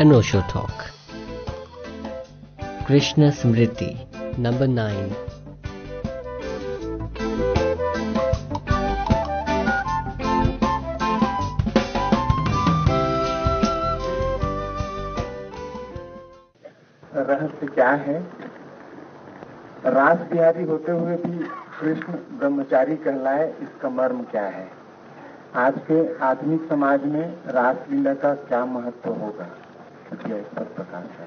Anosho Talk. Krishna Smriti, number 9. रहस्य क्या है रास बिहारी होते हुए भी कृष्ण ब्रह्मचारी कहलाए इसका मर्म क्या है आज के आधुनिक समाज में रासलीला का क्या महत्व होगा इस पर प्रकाश है।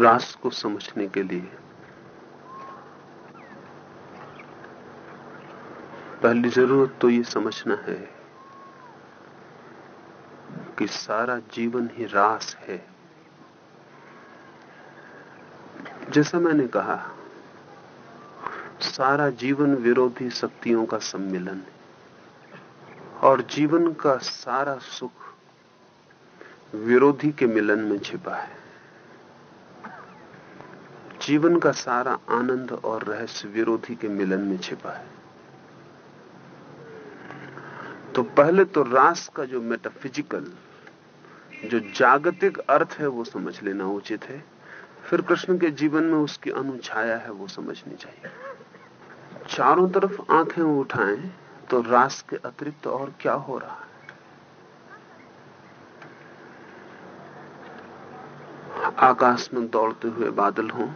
रास को समझने के लिए पहली ज़रूरत तो ये समझना है कि सारा जीवन ही रास है। जैसा मैंने कहा सारा जीवन विरोधी शक्तियों का सम्मिलन है और जीवन का सारा सुख विरोधी के मिलन में छिपा है। जीवन का सारा आनंद और रहस्य विरोधी के मिलन में छिपा है। तो पहले तो रास का जो मेटाफिजिकल जो जागतिक अर्थ है, वो समझ लेना उचित है। फिर कृष्ण के जीवन में उसकी अनुछाया है, वो समझनी चाहिए। चारों तरफ़ आँखें उठाएँ तो रास के अतिरिक्त और क्या हो रहा है? आकाश में दौड़ते हुए बादल हों,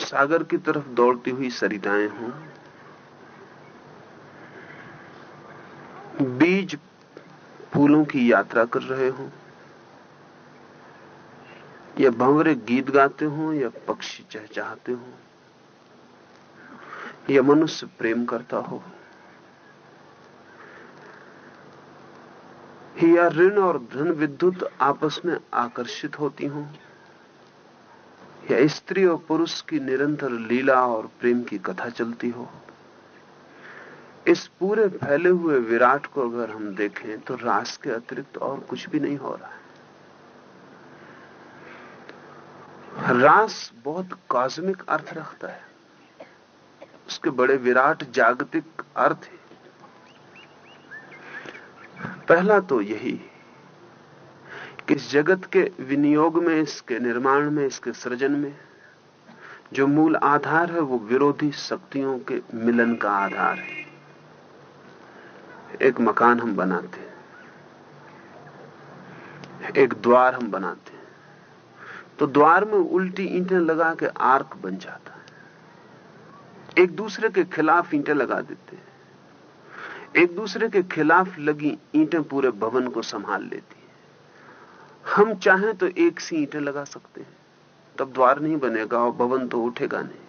सागर की तरफ़ दौड़ती हुई सरिताएँ हों, बीज फूलों की यात्रा कर रहे हों, या भंवरे गीत गाते हों, या पक्षी चहचहाते हों या मनुष्य प्रेम करता हो। या ऋण और धन विद्युत आपस में आकर्षित होती हो, या स्त्री और पुरुष की निरंतर लीला और प्रेम की कथा चलती हो। इस पूरे फैले हुए विराट को अगर हम देखें तो रास के अतिरिक्त और कुछ भी नहीं हो रहा है। रास बहुत कॉस्मिक अर्थ रखता है। उसके बड़े विराट जागतिक अर्थ है। पहला तो यही कि जगत के विनियोग में, इसके निर्माण में, इसके सृजन में जो मूल आधार है, वो विरोधी शक्तियों के मिलन का आधार है। एक मकान हम बनाते हैं, एक द्वार हम बनाते हैं। तो द्वार में उल्टी ईंटें लगा के आर्क बन जाता है। एक दूसरे के खिलाफ ईंटें लगा देते हैं। एक दूसरे के खिलाफ लगी ईंटें पूरे भवन को संभाल लेती हैं। हम चाहें तो एक सी ईंटें लगा सकते हैं। तब द्वार नहीं बनेगा और भवन तो उठेगा नहीं।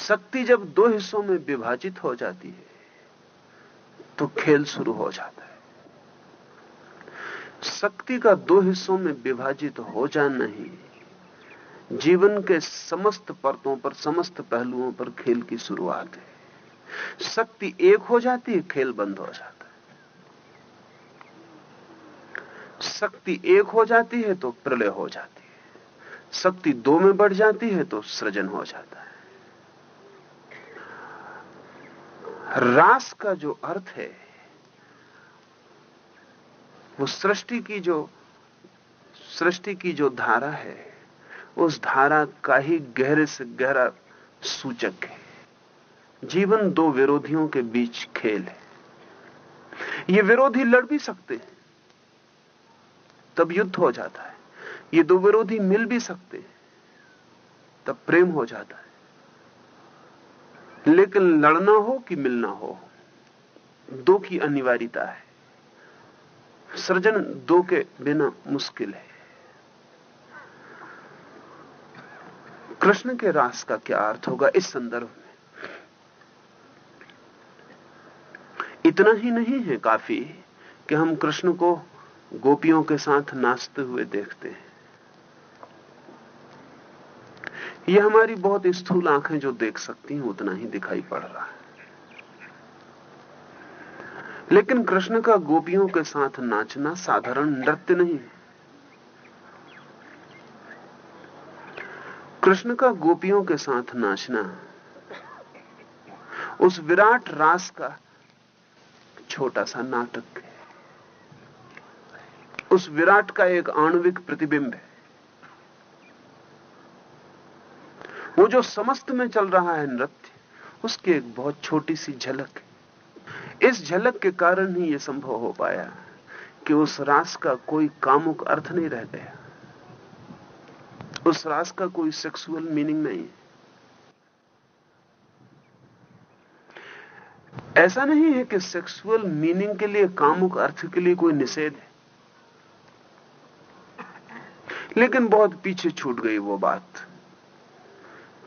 शक्ति जब दो हिस्सों में विभाजित हो जाती है तो खेल शुरू हो जाता है। शक्ति का दो हिस्सों में विभाजित हो जाना ही जीवन के समस्त परतों पर, समस्त पहलुओं पर खेल की शुरुआत है। शक्ति एक हो जाती है, खेल बंद हो जाता है। शक्ति एक हो जाती है तो प्रलय हो जाती है। शक्ति दो में बढ़ जाती है तो सृजन हो जाता है। रास का जो अर्थ है, वो सृष्टि की जो, सृष्टि की जो धारा है उस धारा का ही गहरे से गहरा सूचक है। जीवन दो विरोधियों के बीच खेल है। ये विरोधी लड़ भी सकते हैं, तब युद्ध हो जाता है। ये दो विरोधी मिल भी सकते हैं, तब प्रेम हो जाता है। लेकिन लड़ना हो कि मिलना हो, दो की अनिवार्यता है। सृजन दो के बिना मुश्किल है। कृष्ण के रास का क्या अर्थ होगा इस संदर्भ में? इतना ही नहीं है काफ़ी कि हम कृष्ण को गोपियों के साथ नाचते हुए देखते हैं। यह हमारी बहुत स्थूल आँखें जो देख सकती हैं, उतना ही दिखाई पड़ रहा है। लेकिन कृष्ण का गोपियों के साथ नाचना साधारण नृत्य नहीं है। कृष्ण का गोपियों के साथ नाचना, उस विराट रास का छोटा सा नाटक, उस विराट का एक आणविक प्रतिबिंब है। वो जो समस्त में चल रहा है नृत्य, उसकी एक बहुत छोटी सी झलक है। इस झलक के कारण ही यह संभव हो पाया कि उस रास का कोई कामुक अर्थ नहीं रह गया। उस रास का कोई सेक्सुअल मीनिंग नहीं है। ऐसा नहीं है कि सेक्सुअल मीनिंग के लिए कामुक अर्थ के लिए कोई निषेध है। लेकिन बहुत पीछे छूट गई वो बात।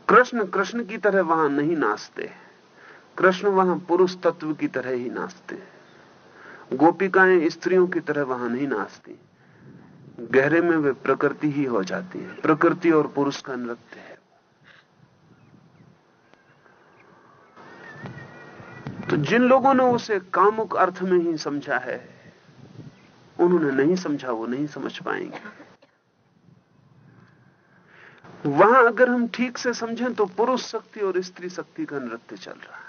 कृष्ण कृष्ण की तरह वहाँ नहीं नाचते। कृष्ण वहाँ पुरुष तत्व की तरह ही नाचते। गोपिकाएँ स्त्रियों की तरह वहाँ नहीं नाचती। गहरे में वे प्रकृति ही हो जाती है। प्रकृति और पुरुष का नृत्य है। तो जिन लोगों ने उसे कामुक अर्थ में ही समझा है, उन्होंने नहीं समझा, वो नहीं समझ पाएँगे। वहाँ अगर हम ठीक से समझें तो पुरुष शक्ति और स्त्री शक्ति का नृत्य चल रहा है।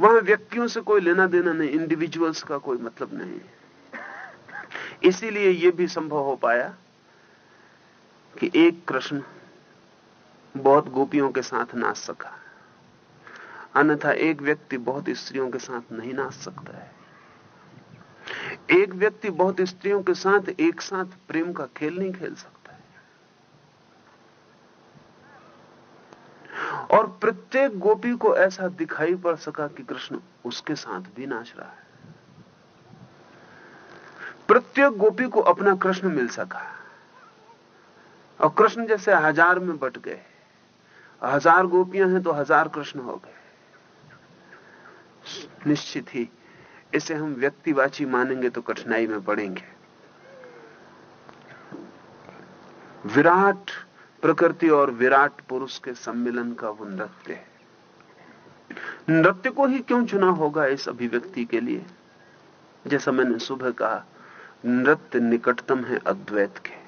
वहाँ व्यक्तियों से कोई लेना देना नहीं इंडिविजुअल्स का कोई मतलब नहीं इसीलिए यह भी संभव हो पाया कि एक कृष्ण बहुत गोपियों के साथ नाच सका। अन्यथा एक व्यक्ति बहुत स्त्रियों के साथ नहीं नाच सकता है। एक व्यक्ति बहुत स्त्रियों के साथ एक साथ प्रेम का खेल नहीं खेल सकता है। और प्रत्येक गोपी को ऐसा दिखाई पड़ सका कि कृष्ण उसके साथ भी नाच रहा है। प्रत्येक गोपी को अपना कृष्ण मिल सका। और कृष्ण जैसे हज़ार में बट गए। हज़ार गोपियाँ हैं तो हज़ार कृष्ण हो गए। निश्चित ही इसे हम व्यक्तिवाची मानेंगे तो कठिनाई में पड़ेंगे। विराट प्रकृति और विराट पुरुष के सम्मिलन का वो नृत्य है। नृत्य को ही क्यों चुना होगा इस अभिव्यक्ति के लिए? जैसा मैंने सुबह कहा नृत्य निकटतम है अद्वैत के।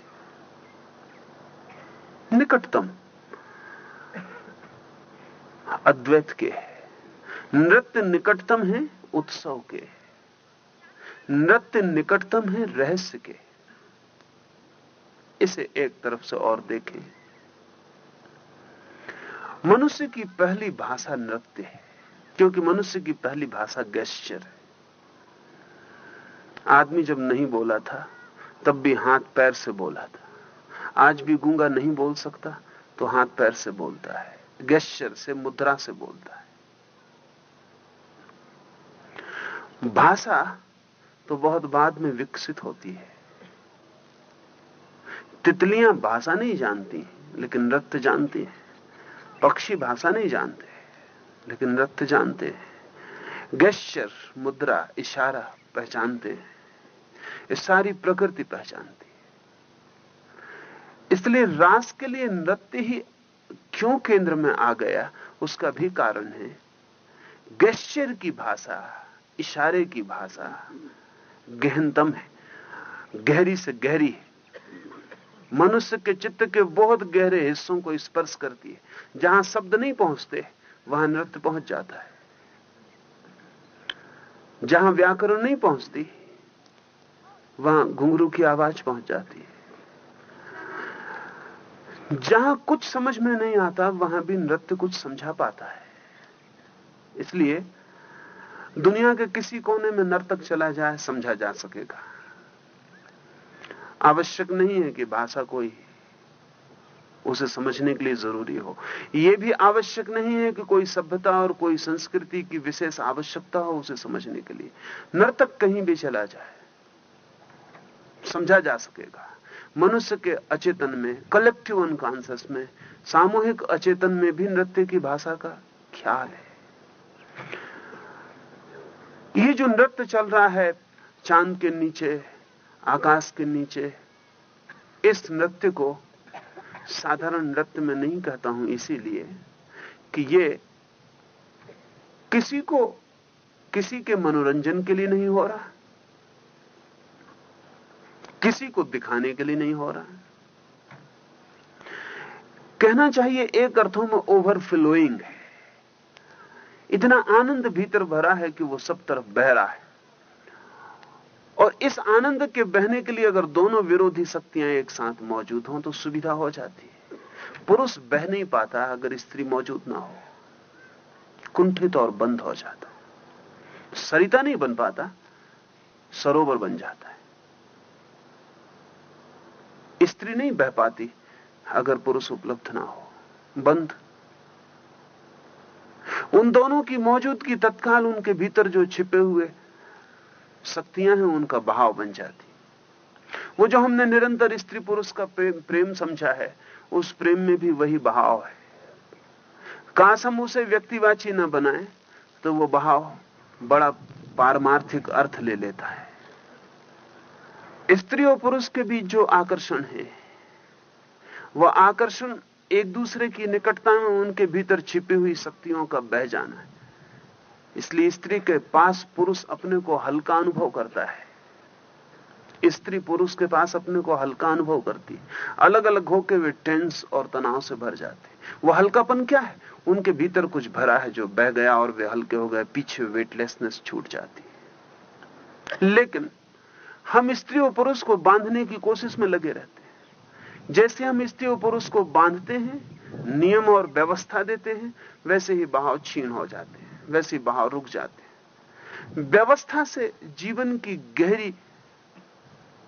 निकटतम। अद्वैत के। नृत्य निकटतम है उत्सव के। नृत्य निकटतम है रहस्य के। इसे एक तरफ़ से और देखें। मनुष्य की पहली भाषा नृत्य है, क्योंकि मनुष्य की पहली भाषा गैश्चर है। आदमी जब नहीं बोला था, तब भी हाथ पैर से बोला था। आज भी गूँगा नहीं बोल सकता तो हाथ पैर से बोलता है गैश्चर से, मुद्रा से बोलता है। भाषा तो बहुत बाद में विकसित होती है। तितलियाँ भाषा नहीं जानती, लेकिन नृत्य जानती हैं। पक्षी भाषा नहीं जानते, लेकिन नृत्य जानते हैं। गैश्चर मुद्रा, इशारा पहचानते हैं। सारी प्रकृति पहचानती है। इसलिए रास के लिए नृत्य ही क्यों केंद्र में आ गया, उसका भी कारण है। गैश्चर की भाषा, इशारे की भाषा गहनतम है। गहरी से गहरी है। मनुष्य के चित्त के बहुत गहरे हिस्सों को स्पर्श करती है। जहाँ शब्द नहीं पहुँचते, वहाँ नृत्य पहुँच जाता है। जहाँ व्याकरण नहीं पहुँचती, वहाँ घुंघरू की आवाज़ पहुँच जाती है। जहाँ कुछ समझ में नहीं आता, वहाँ भी नृत्य कुछ समझा पाता है। इसलिए दुनिया के किसी कोने में नर्तक चला जाए, समझा जा सकेगा। आवश्यक नहीं है कि भाषा कोई उसे समझने के लिए ज़रूरी हो। यह भी आवश्यक नहीं है कि कोई सभ्यता और कोई संस्कृति की विशेष आवश्यकता हो उसे समझने के लिए। नर्तक कहीं भी चला जाए, समझा जा सकेगा। मनुष्य के अचेतन में कलेक्टिव अनकॉन्सियस में, सामूहिक अचेतन में भी नृत्य की भाषा का ख्याल है? ये जो नृत्य चल रहा है, चाँद के नीचे, आकाश के नीचे, इस नृत्य को साधारण नृत्य में नहीं कहता हूँ इसीलिए कि ये किसी को, किसी के मनोरंजन के लिए नहीं हो रहा, किसी को दिखाने के लिए नहीं हो रहा। कहना चाहिए एक अर्थों में ओवरफ्लोइंग है। इतना आनंद भीतर भरा है कि वो सब तरफ़ बह रहा है। और इस आनंद के बहने के लिए अगर दोनों विरोधी शक्तियाँ एक साथ मौजूद हों तो सुविधा हो जाती है। पुरुष बह नहीं पाता अगर स्त्री मौजूद ना हो। कुंठित और बंद हो जाता। सरिता नहीं बन पाता, सरोवर बन जाता है। स्त्री नहीं बह पाती अगर पुरुष उपलब्ध ना हो। बंद। उन दोनों की मौजूदगी तत्काल उनके भीतर जो छिपे हुए शक्तियाँ हैं उनका बहाव बन जाती वो जो हमने निरंतर स्त्री पुरुष का प्रेम, प्रेम समझा है उस प्रेम में भी वही बहाव है। काश हम उसे व्यक्तिवाची न बनाए तो वो बहाव बड़ा पारमार्थिक अर्थ ले लेता है। स्त्री और पुरुष के बीच जो आकर्षण है वह आकर्षण एक दूसरे की निकटता में उनके भीतर छिपी हुई शक्तियों का बह जाना है। इसलिए स्त्री के पास पुरुष अपने को हल्का अनुभव करता है। स्त्री पुरुष के पास अपने को हल्का अनुभव करती अलग अलग होकर वे टेंस और तनाव से भर जाते वो हल्कापन क्या है? उनके भीतर कुछ भरा है जो बह गया और वे हल्के हो गए, पीछे वेटलेसनेस छूट जाती लेकिन हम स्त्री और पुरुष को बांधने की कोशिश में लगे रहते हैं। जैसे हम स्त्री और पुरुष को बांधते हैं, नियम और व्यवस्था देते हैं, वैसे ही बहाव छीन हो जाते हैं। वैसे बहाव रुक जाते हैं। व्यवस्था से जीवन की गहरी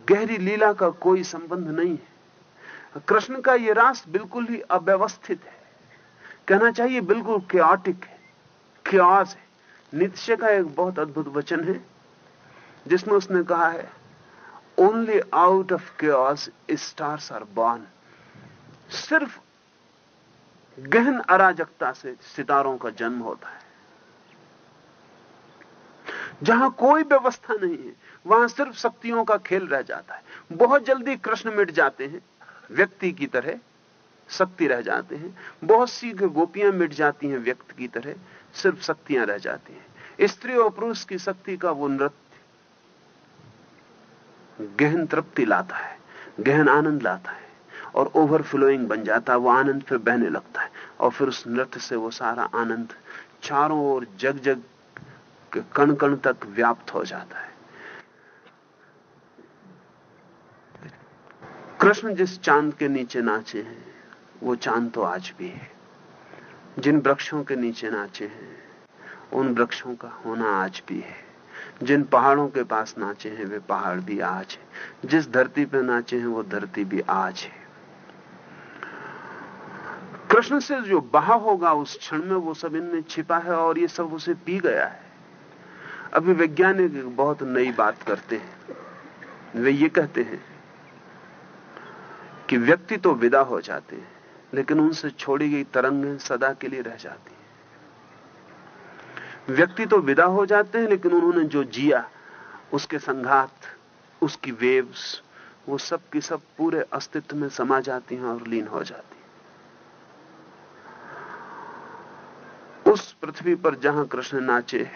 गहरी लीला का कोई संबंध नहीं है। कृष्ण का यह रास बिल्कुल ही अव्यवस्थित है। कहना चाहिए बिल्कुल क्योटिक है क्योस है। नित्य का एक बहुत अद्भुत वचन है, जिसमें उसने कहा है only out of chaos stars are born सिर्फ़ गहन अराजकता से सितारों का जन्म होता है। जहाँ कोई व्यवस्था नहीं है, वहाँ सिर्फ़ शक्तियों का खेल रह जाता है। बहुत जल्दी कृष्ण मिट जाते हैं, व्यक्ति की तरह शक्ति रह जाते हैं। बहुत सी गोपियाँ मिट जाती हैं, व्यक्ति की तरह सिर्फ़ शक्तियाँ रह जाती हैं। स्त्री और पुरुष की शक्ति का वो नृत्य गहन तृप्ति लाता है, गहन आनंद लाता है और ओवरफ्लोइंग बन जाता है, वो आनंद फिर बहने लगता है और फिर उस नृत्य से वो सारा आनंद चारों ओर जग जग कण कण तक व्याप्त हो जाता है। कृष्ण जिस चाँद के नीचे नाचे हैं, वो चाँद तो आज भी है। जिन वृक्षों के नीचे नाचे हैं, उन वृक्षों का होना आज भी है। जिन पहाड़ों के पास नाचे हैं, वे पहाड़ भी आज है। जिस धरती पर नाचे हैं, वो धरती भी आज है। कृष्ण से जो बहा होगा, उस क्षण में वो सब इनमें छिपा है और ये सब उसे पी गया है। अभी वैज्ञानिक बहुत नई बात करते हैं। वे ये कहते हैं कि व्यक्ति तो विदा हो जाते हैं, लेकिन उनसे छोड़ी गई तरंगें सदा के लिए रह जाती हैं। व्यक्ति तो विदा हो जाते हैं, लेकिन उन्होंने जो जिया, उसके संघात, उसकी वेव्स, वो सब की सब पूरे अस्तित्व में समा जाती हैं और लीन हो जाती हैं। उस पृथ्वी पर जहाँ कृष्ण नाचे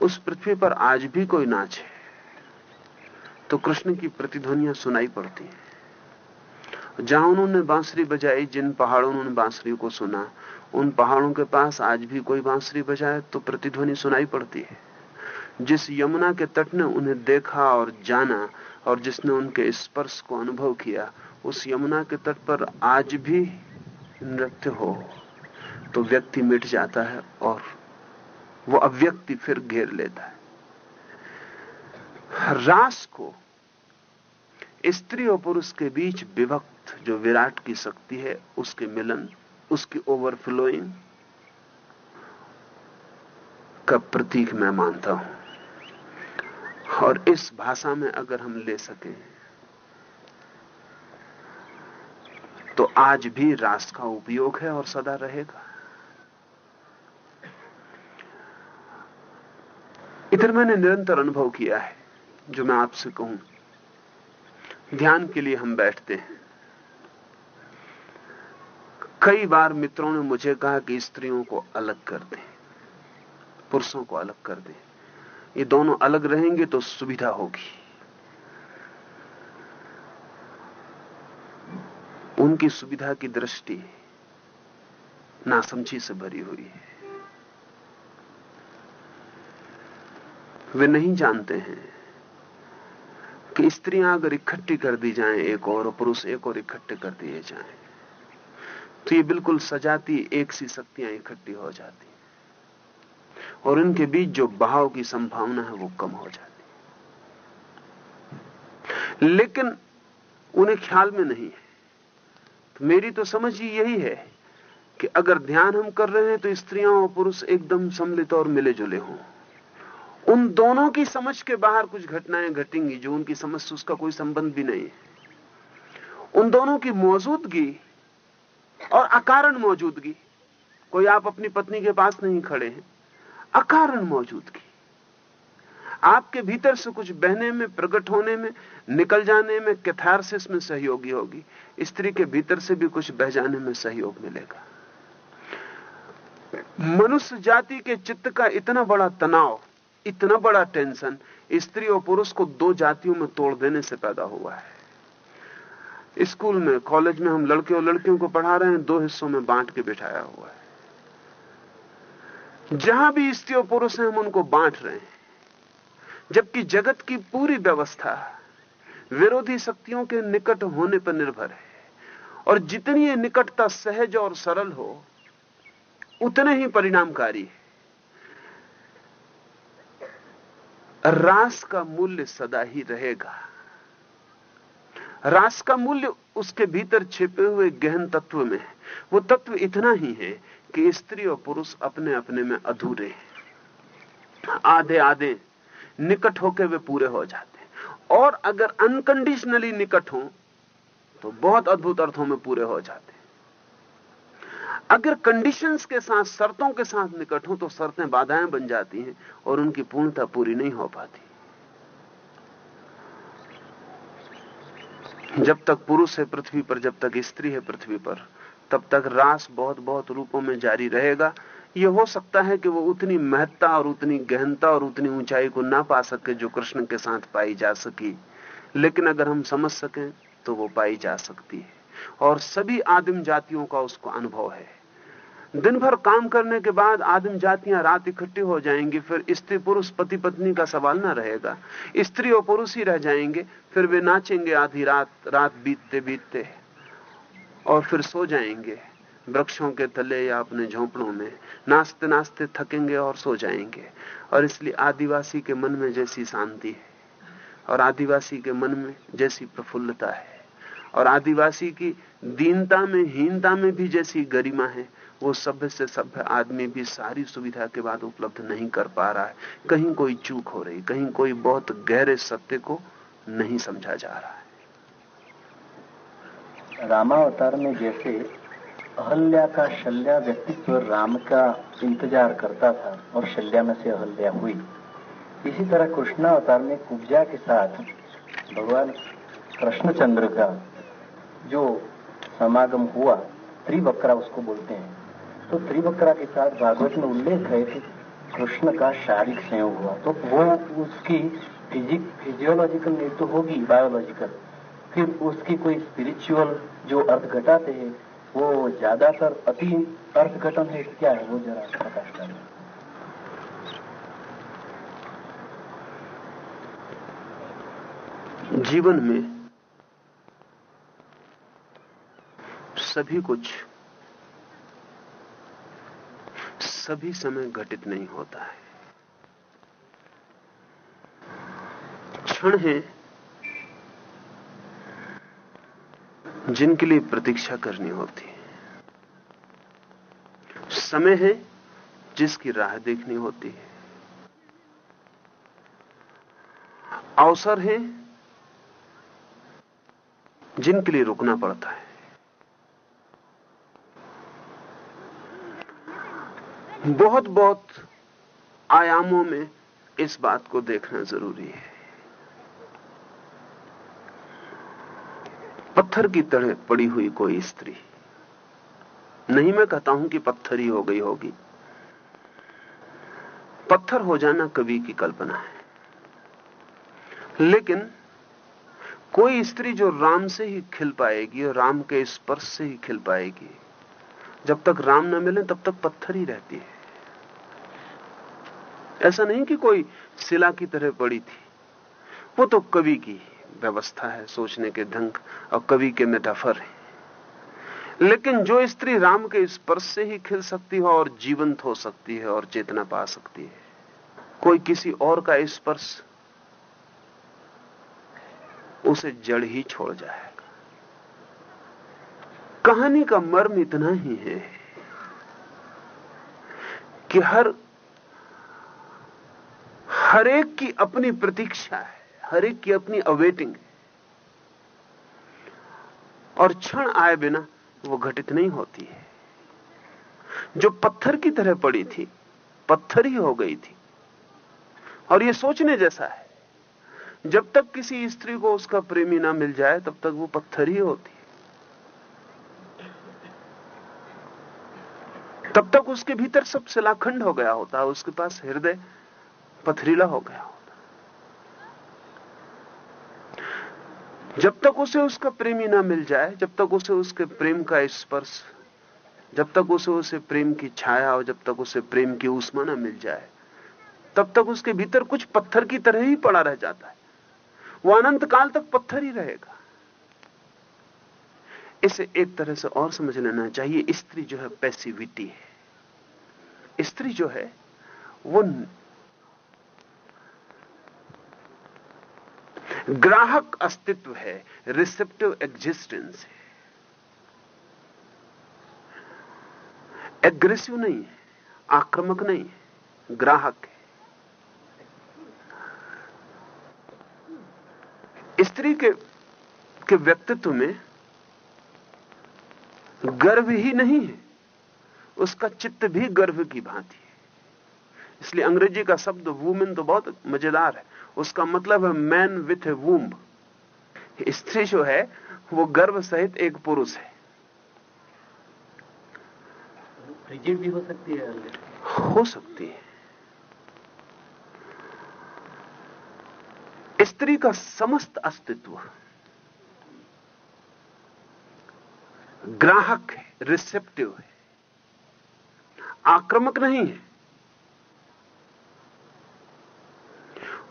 उस पृथ्वी पर आज भी कोई नाचे तो कृष्ण की प्रतिध्वनियाँ सुनाई पड़ती हैं। जहाँ उन्होंने बांसुरी बजाई, जिन पहाड़ों उन्होंने बांसुरी को सुना, उन पहाड़ों के पास आज भी कोई बांसुरी बजाए तो प्रतिध्वनि सुनाई पड़ती है। जिस यमुना के तट ने उन्हें देखा और जाना, और जिसने उनके स्पर्श को अनुभव किया, उस यमुना के तट पर आज भी नृत्य हो तो व्यक्ति मिट जाता है और वो अव्यक्ति फिर घेर लेता है। रास को स्त्री और पुरुष के बीच विभक्त जो विराट की शक्ति है, उसके मिलन, उसकी ओवरफ्लोइंग का प्रतीक मैं मानता हूँ। और इस भाषा में अगर हम ले सकें तो आज भी रास का उपयोग है और सदा रहेगा। इधर मैंने निरंतर अनुभव किया है, जो मैं आपसे कहूँ। ध्यान के लिए हम बैठते हैं। कई बार मित्रों ने मुझे कहा कि स्त्रियों को अलग कर दें, पुरुषों को अलग कर दें। ये दोनों अलग रहेंगे तो सुविधा होगी। उनकी सुविधा की दृष्टि नासमझी से भरी हुई है। वे नहीं जानते हैं कि स्त्रियाँ अगर इकट्ठी कर दी जाएँ एक और पुरुष एक और इकट्ठे कर दिए जाएँ तो ये बिल्कुल सजाती एक सी शक्तियाँ इकट्ठी हो जाती और इनके बीच जो बहाव की संभावना है वो कम हो जाती लेकिन उन्हें ख्याल में नहीं है। तो मेरी तो समझ ही यही है कि अगर ध्यान हम कर रहे हैं तो स्त्रियाँ और पुरुष एकदम सम्मिलित और मिले जुले हों। उन दोनों की समझ के बाहर कुछ घटनाएँ घटेंगी जो उनकी समझ से उसका कोई संबंध भी नहीं है। उन दोनों की मौजूदगी और अकारण मौजूदगी, कोई आप अपनी पत्नी के पास नहीं खड़े हैं, अकारण मौजूदगी। आपके भीतर से कुछ बहने में, प्रकट होने में, निकल जाने में कैथारसिस में सहयोगी होगी, स्त्री के भीतर से भी कुछ बह जाने में सहयोग मिलेगा। मनुष्य जाति के चित्त का इतना बड़ा तनाव इतना बड़ा टेंशन स्त्री और पुरुष को दो जातियों में तोड़ देने से पैदा हुआ है। स्कूल में, कॉलेज में हम लड़के और लड़कियों को पढ़ा रहे हैं, दो हिस्सों में बांट के बिठाया हुआ है। जहाँ भी स्त्री और पुरुष हैं, हम उनको बांट रहे हैं। जबकि जगत की पूरी व्यवस्था विरोधी शक्तियों के निकट होने पर निर्भर है। और जितनी ये निकटता सहज और सरल हो, उतने ही परिणामकारी है। रास का मूल्य सदा ही रहेगा। रास का मूल्य उसके भीतर छिपे हुए गहन तत्व में है। वो तत्व इतना ही है कि स्त्री और पुरुष अपने अपने में अधूरे हैं। आधे आधे निकट होके वे पूरे हो जाते हैं। और अगर अनकंडीशनली निकट हो तो बहुत अद्भुत अर्थों में पूरे हो जाते हैं। अगर कंडीशंस के साथ, शर्तों के साथ निकट हो तो शर्तें बाधाएँ बन जाती हैं और उनकी पूर्णता पूरी नहीं हो पाती। जब तक पुरुष है पृथ्वी पर, जब तक स्त्री है पृथ्वी पर, तब तक रास बहुत बहुत रूपों में जारी रहेगा। यह हो सकता है कि वो उतनी महत्ता और उतनी गहनता और उतनी ऊंचाई को ना पा सके जो कृष्ण के साथ पाई जा सकी। लेकिन अगर हम समझ सकें तो वो पाई जा सकती है। और सभी आदिम जातियों का उसको अनुभव है। दिन भर काम करने के बाद आदिम जातियाँ रात इकट्ठी हो जाएँगी, फिर स्त्री पुरुष पति पत्नी का सवाल ना रहेगा। स्त्री और पुरुष ही रह जाएँगे, फिर वे नाचेंगे आधी रात रात बीतते बीतते, और फिर सो जाएँगे। वृक्षों के तले या अपने झोंपड़ों में नाचते नाचते थकेंगे और सो जाएँगे। और इसलिए आदिवासी के मन में जैसी शांति है, और आदिवासी के मन में जैसी प्रफुल्लता है। और आदिवासी की दीनता में, हीनता में भी जैसी गरिमा है, वो सभ्य से सभ्य आदमी भी सारी सुविधा के बाद उपलब्ध नहीं कर पा रहा है। कहीं कोई चूक हो रही, कहीं कोई बहुत गहरे सत्य को नहीं समझा जा रहा है। रामावतार में जैसे अहल्या का शल्या व्यक्तित्व राम का इंतज़ार करता था और शल्या में से अहल्या हुई। इसी तरह कृष्णावतार में कुब्जा के साथ भगवान कृष्णचंद्र का जो समागम हुआ, त्रिवक्रा उसको बोलते हैं। तो त्रिवक्रा के साथ भागवत में उल्लेख है कि कृष्ण का शारीरिक संयोग हुआ। तो वो उसकी फिजिक फिजियोलॉजिकल नहीं तो होगी बायोलॉजिकल फिर उसकी कोई स्पिरिचुअल जो अर्थ घटाते हैं, वो ज़्यादातर अति अर्थ घटन है, क्या है, वो जरा प्रकाश करें जीवन में सभी कुछ सभी समय घटित नहीं होता है। क्षण है जिनके लिए प्रतीक्षा करनी होती है। समय है जिसकी राह देखनी होती है। अवसर है जिनके लिए रुकना पड़ता है। बहुत बहुत आयामों में इस बात को देखना ज़रूरी है। पत्थर की तरह पड़ी हुई कोई स्त्री। नहीं, मैं कहता हूँ कि पत्थर ही हो गई होगी। पत्थर हो जाना कवि की कल्पना है। लेकिन कोई स्त्री जो राम से ही खिल पाएगी और राम के स्पर्श से ही खिल पाएगी। जब तक राम न मिले, तब तक पत्थर ही रहती है। ऐसा नहीं कि कोई शिला की तरह पड़ी थी। वो तो कवि की व्यवस्था है, सोचने के ढंग और कवि के मेटाफर है। लेकिन जो स्त्री राम के स्पर्श से ही खिल सकती है और जीवंत हो सकती है और चेतना पा सकती है, कोई किसी और का स्पर्श उसे जड़ ही छोड़ जाएगा। कहानी का मर्म इतना ही है कि हर हर एक की अपनी प्रतीक्षा है, हरेक की अपनी अवेटिंग है। और क्षण आए बिना वो घटित नहीं होती है। जो पत्थर की तरह पड़ी थी, पत्थर ही हो गई थी। और ये सोचने जैसा है, जब तक किसी स्त्री को उसका प्रेमी ना मिल जाए, तब तक वो पत्थर ही होती है। तब तक उसके भीतर सब शिलाखंड हो गया होता है उसके पास हृदय पथरीला हो गया जब तक उसे उसका प्रेमी ना मिल जाए, जब तक उसे उसके प्रेम का स्पर्श, जब तक उसे उसे प्रेम की छाया और जब तक उसे प्रेम की उष्मा ना मिल जाए, तब तक उसके भीतर कुछ पत्थर की तरह ही पड़ा रह जाता है। वो अनंत काल तक पत्थर ही रहेगा। इसे एक तरह से और समझ लेना चाहिए, स्त्री जो है पैसिविटी है। स्त्री जो है, वो ग्राहक अस्तित्व है रिसेप्टिव एग्जिस्टेंस है। एग्रेसिव नहीं है, आक्रामक नहीं है, ग्राहक है। स्त्री के के व्यक्तित्व में गर्व ही नहीं है, उसका चित्त भी गर्व की भांति है। इसलिए अंग्रेज़ी का शब्द वुमेन तो बहुत मज़ेदार है। उसका मतलब है मैन विथ ए वूम्ब स्त्री जो है वो गर्भ सहित एक पुरुष है। रिजिड भी हो सकती है हो सकती है। स्त्री का समस्त अस्तित्व ग्राहक है रिसेप्टिव है। आक्रमक नहीं है।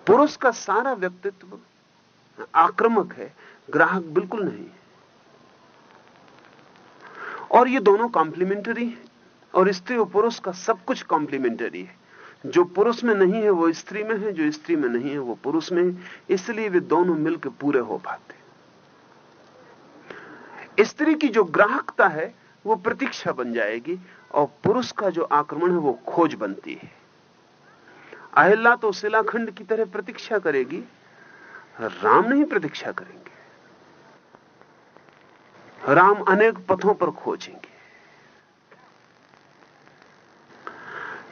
पुरुष का सारा व्यक्तित्व आक्रमक है, ग्राहक बिल्कुल नहीं है। और ये दोनों कॉम्प्लीमेंटरी है, और स्त्री और पुरुष का सब कुछ कॉम्प्लीमेंटरी है। जो पुरुष में नहीं है, वो स्त्री में है, जो स्त्री में नहीं है, वो पुरुष में है। इसलिए वे दोनों मिलकर पूरे हो पाते स्त्री की जो ग्राहकता है, वो प्रतीक्षा बन जाएगी, और पुरुष का जो आक्रमण है, वो खोज बनती है। अहिल्ला तो शिलाखंड की तरह प्रतीक्षा करेगी, राम नहीं प्रतीक्षा करेंगे। राम अनेक पथों पर खोजेंगे।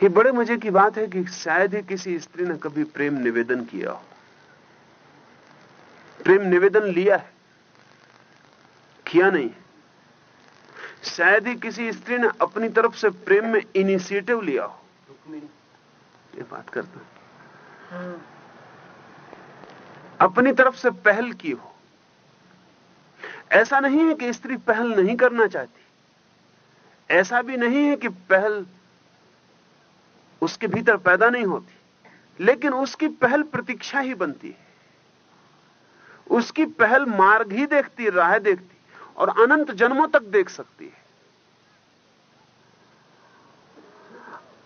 ये बड़े मज़े की बात है कि शायद ही किसी स्त्री ने कभी प्रेम निवेदन किया हो। प्रेम निवेदन लिया है, किया नहीं शायद ही किसी स्त्री ने अपनी तरफ़ से प्रेम में इनिशिएटिव लिया हो। ये बात करता हूँ। अपनी तरफ़ से पहल की हो। ऐसा नहीं है कि स्त्री पहल नहीं करना चाहती। ऐसा भी नहीं है कि पहल उसके भीतर पैदा नहीं होती। लेकिन उसकी पहल प्रतीक्षा ही बनती है। उसकी पहल मार्ग ही देखती राह देखती और अनंत जन्मों तक देख सकती है।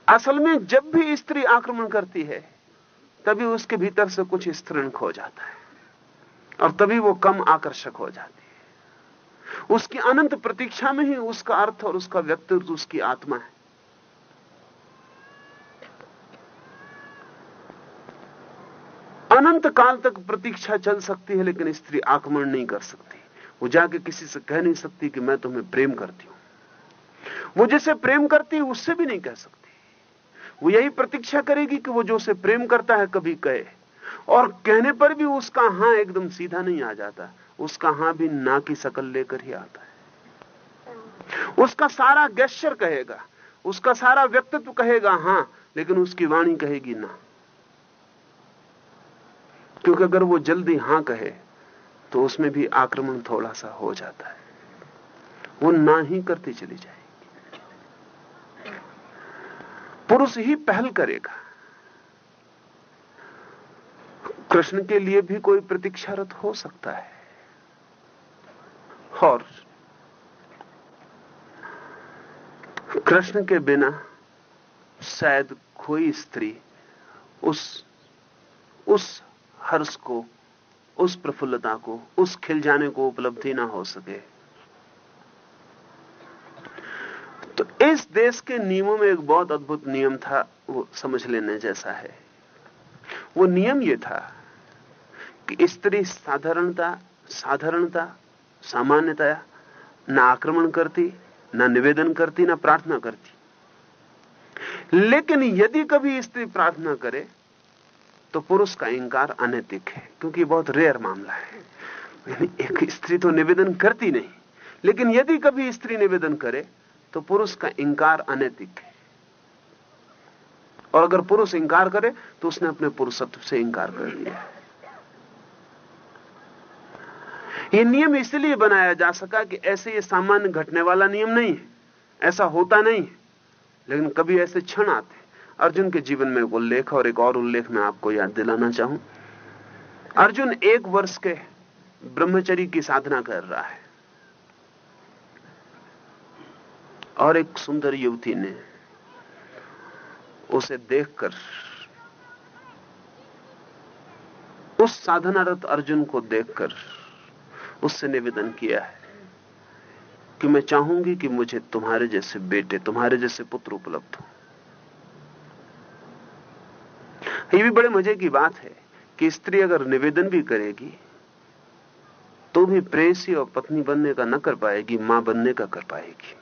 असल में जब भी स्त्री आक्रमण करती है, तभी उसके भीतर से कुछ स्तृण खो जाता है और तभी वो कम आकर्षक हो जाती है। उसकी अनंत प्रतीक्षा में ही उसका अर्थ और उसका व्यक्तित्व उसकी आत्मा है। अनंत काल तक प्रतीक्षा चल सकती है, लेकिन स्त्री आक्रमण नहीं कर सकती। वो जाके किसी से कह नहीं सकती कि मैं तुम्हें प्रेम करती हूँ। वो जिसे प्रेम करती है, उससे भी नहीं कह सकती। वो यही प्रतीक्षा करेगी कि वो जो उसे प्रेम करता है कभी कहे। और कहने पर भी उसका हाँ एकदम सीधा नहीं आ जाता। उसका हाँ भी ना की शकल लेकर ही आता है। उसका सारा गैश्चर कहेगा। उसका सारा व्यक्तित्व कहेगा, हाँ, लेकिन उसकी वाणी कहेगी ना। क्योंकि अगर वो जल्दी हाँ कहे तो उसमें भी आक्रमण थोड़ा सा हो जाता है। वो ना ही करती चली जाएगी। पुरुष ही पहल करेगा। कृष्ण के लिए भी कोई प्रतीक्षारत हो सकता है। और कृष्ण के बिना शायद कोई स्त्री उस उस हर्ष को, उस प्रफुल्लता को, उस खिल जाने को उपलब्धि ना हो सके। तो इस देश के नियमों में एक बहुत अद्भुत नियम था, वो समझ लेने जैसा है। वो नियम ये था कि स्त्री साधारणता साधारणता सामान्यतया ना आक्रमण करती, ना निवेदन करती, ना प्रार्थना करती। लेकिन यदि कभी स्त्री प्रार्थना करे तो पुरुष का इंकार अनैतिक है, क्योंकि बहुत रेयर मामला है। एक स्त्री तो निवेदन करती नहीं, लेकिन यदि कभी स्त्री निवेदन करे तो पुरुष का इंकार अनैतिक है। और अगर पुरुष इंकार करे तो उसने अपने पुरुषत्व से इंकार कर है यह नियम इसलिए बनाया जा सका कि ऐसे ये सामान्य घटने वाला नियम नहीं है। ऐसा होता नहीं है। लेकिन कभी ऐसे क्षण आते अर्जुन के जीवन में उल्लेख और एक और उल्लेख मैं आपको याद दिलाना चाहूँ। अर्जुन एक वर्ष के ब्रह्मचरी की साधना कर रहा है। और एक सुंदर युवती ने उसे देखकर उस साधनारत अर्जुन को देखकर उससे निवेदन किया है कि मैं चाहूँगी कि मुझे तुम्हारे जैसे बेटे, तुम्हारे जैसे पुत्र उपलब्ध हो। ये भी बड़े मज़े की बात है कि स्त्री अगर निवेदन भी करेगी तो भी प्रेसी और पत्नी बनने का न कर पाएगी, माँ बनने का कर पाएगी।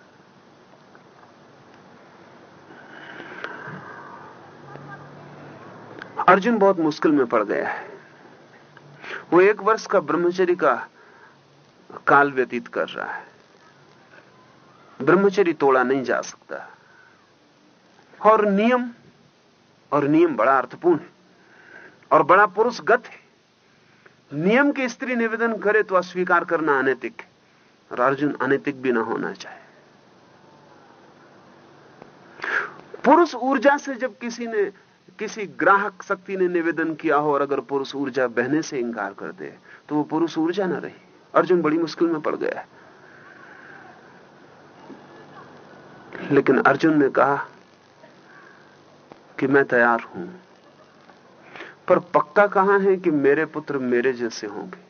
अर्जुन बहुत मुश्किल में पड़ गया है। वो एक वर्ष का ब्रह्मचर्य का काल व्यतीत कर रहा है। ब्रह्मचर्य तोड़ा नहीं जा सकता। और नियम और नियम बड़ा अर्थपूर्ण है, और बड़ा पुरुषगत है। नियम की स्त्री निवेदन करे तो अस्वीकार करना अनैतिक और अर्जुन अनैतिक भी ना होना चाहे। पुरुष ऊर्जा से जब किसी ने किसी ग्राहक शक्ति ने निवेदन किया हो और अगर पुरुष ऊर्जा बहने से इंकार कर दे तो वो पुरुष ऊर्जा ना रही। अर्जुन बड़ी मुश्किल में पड़ गया। लेकिन अर्जुन ने कहा कि मैं तैयार हूँ। पर पक्का कहाँ है कि मेरे पुत्र मेरे जैसे होंगे?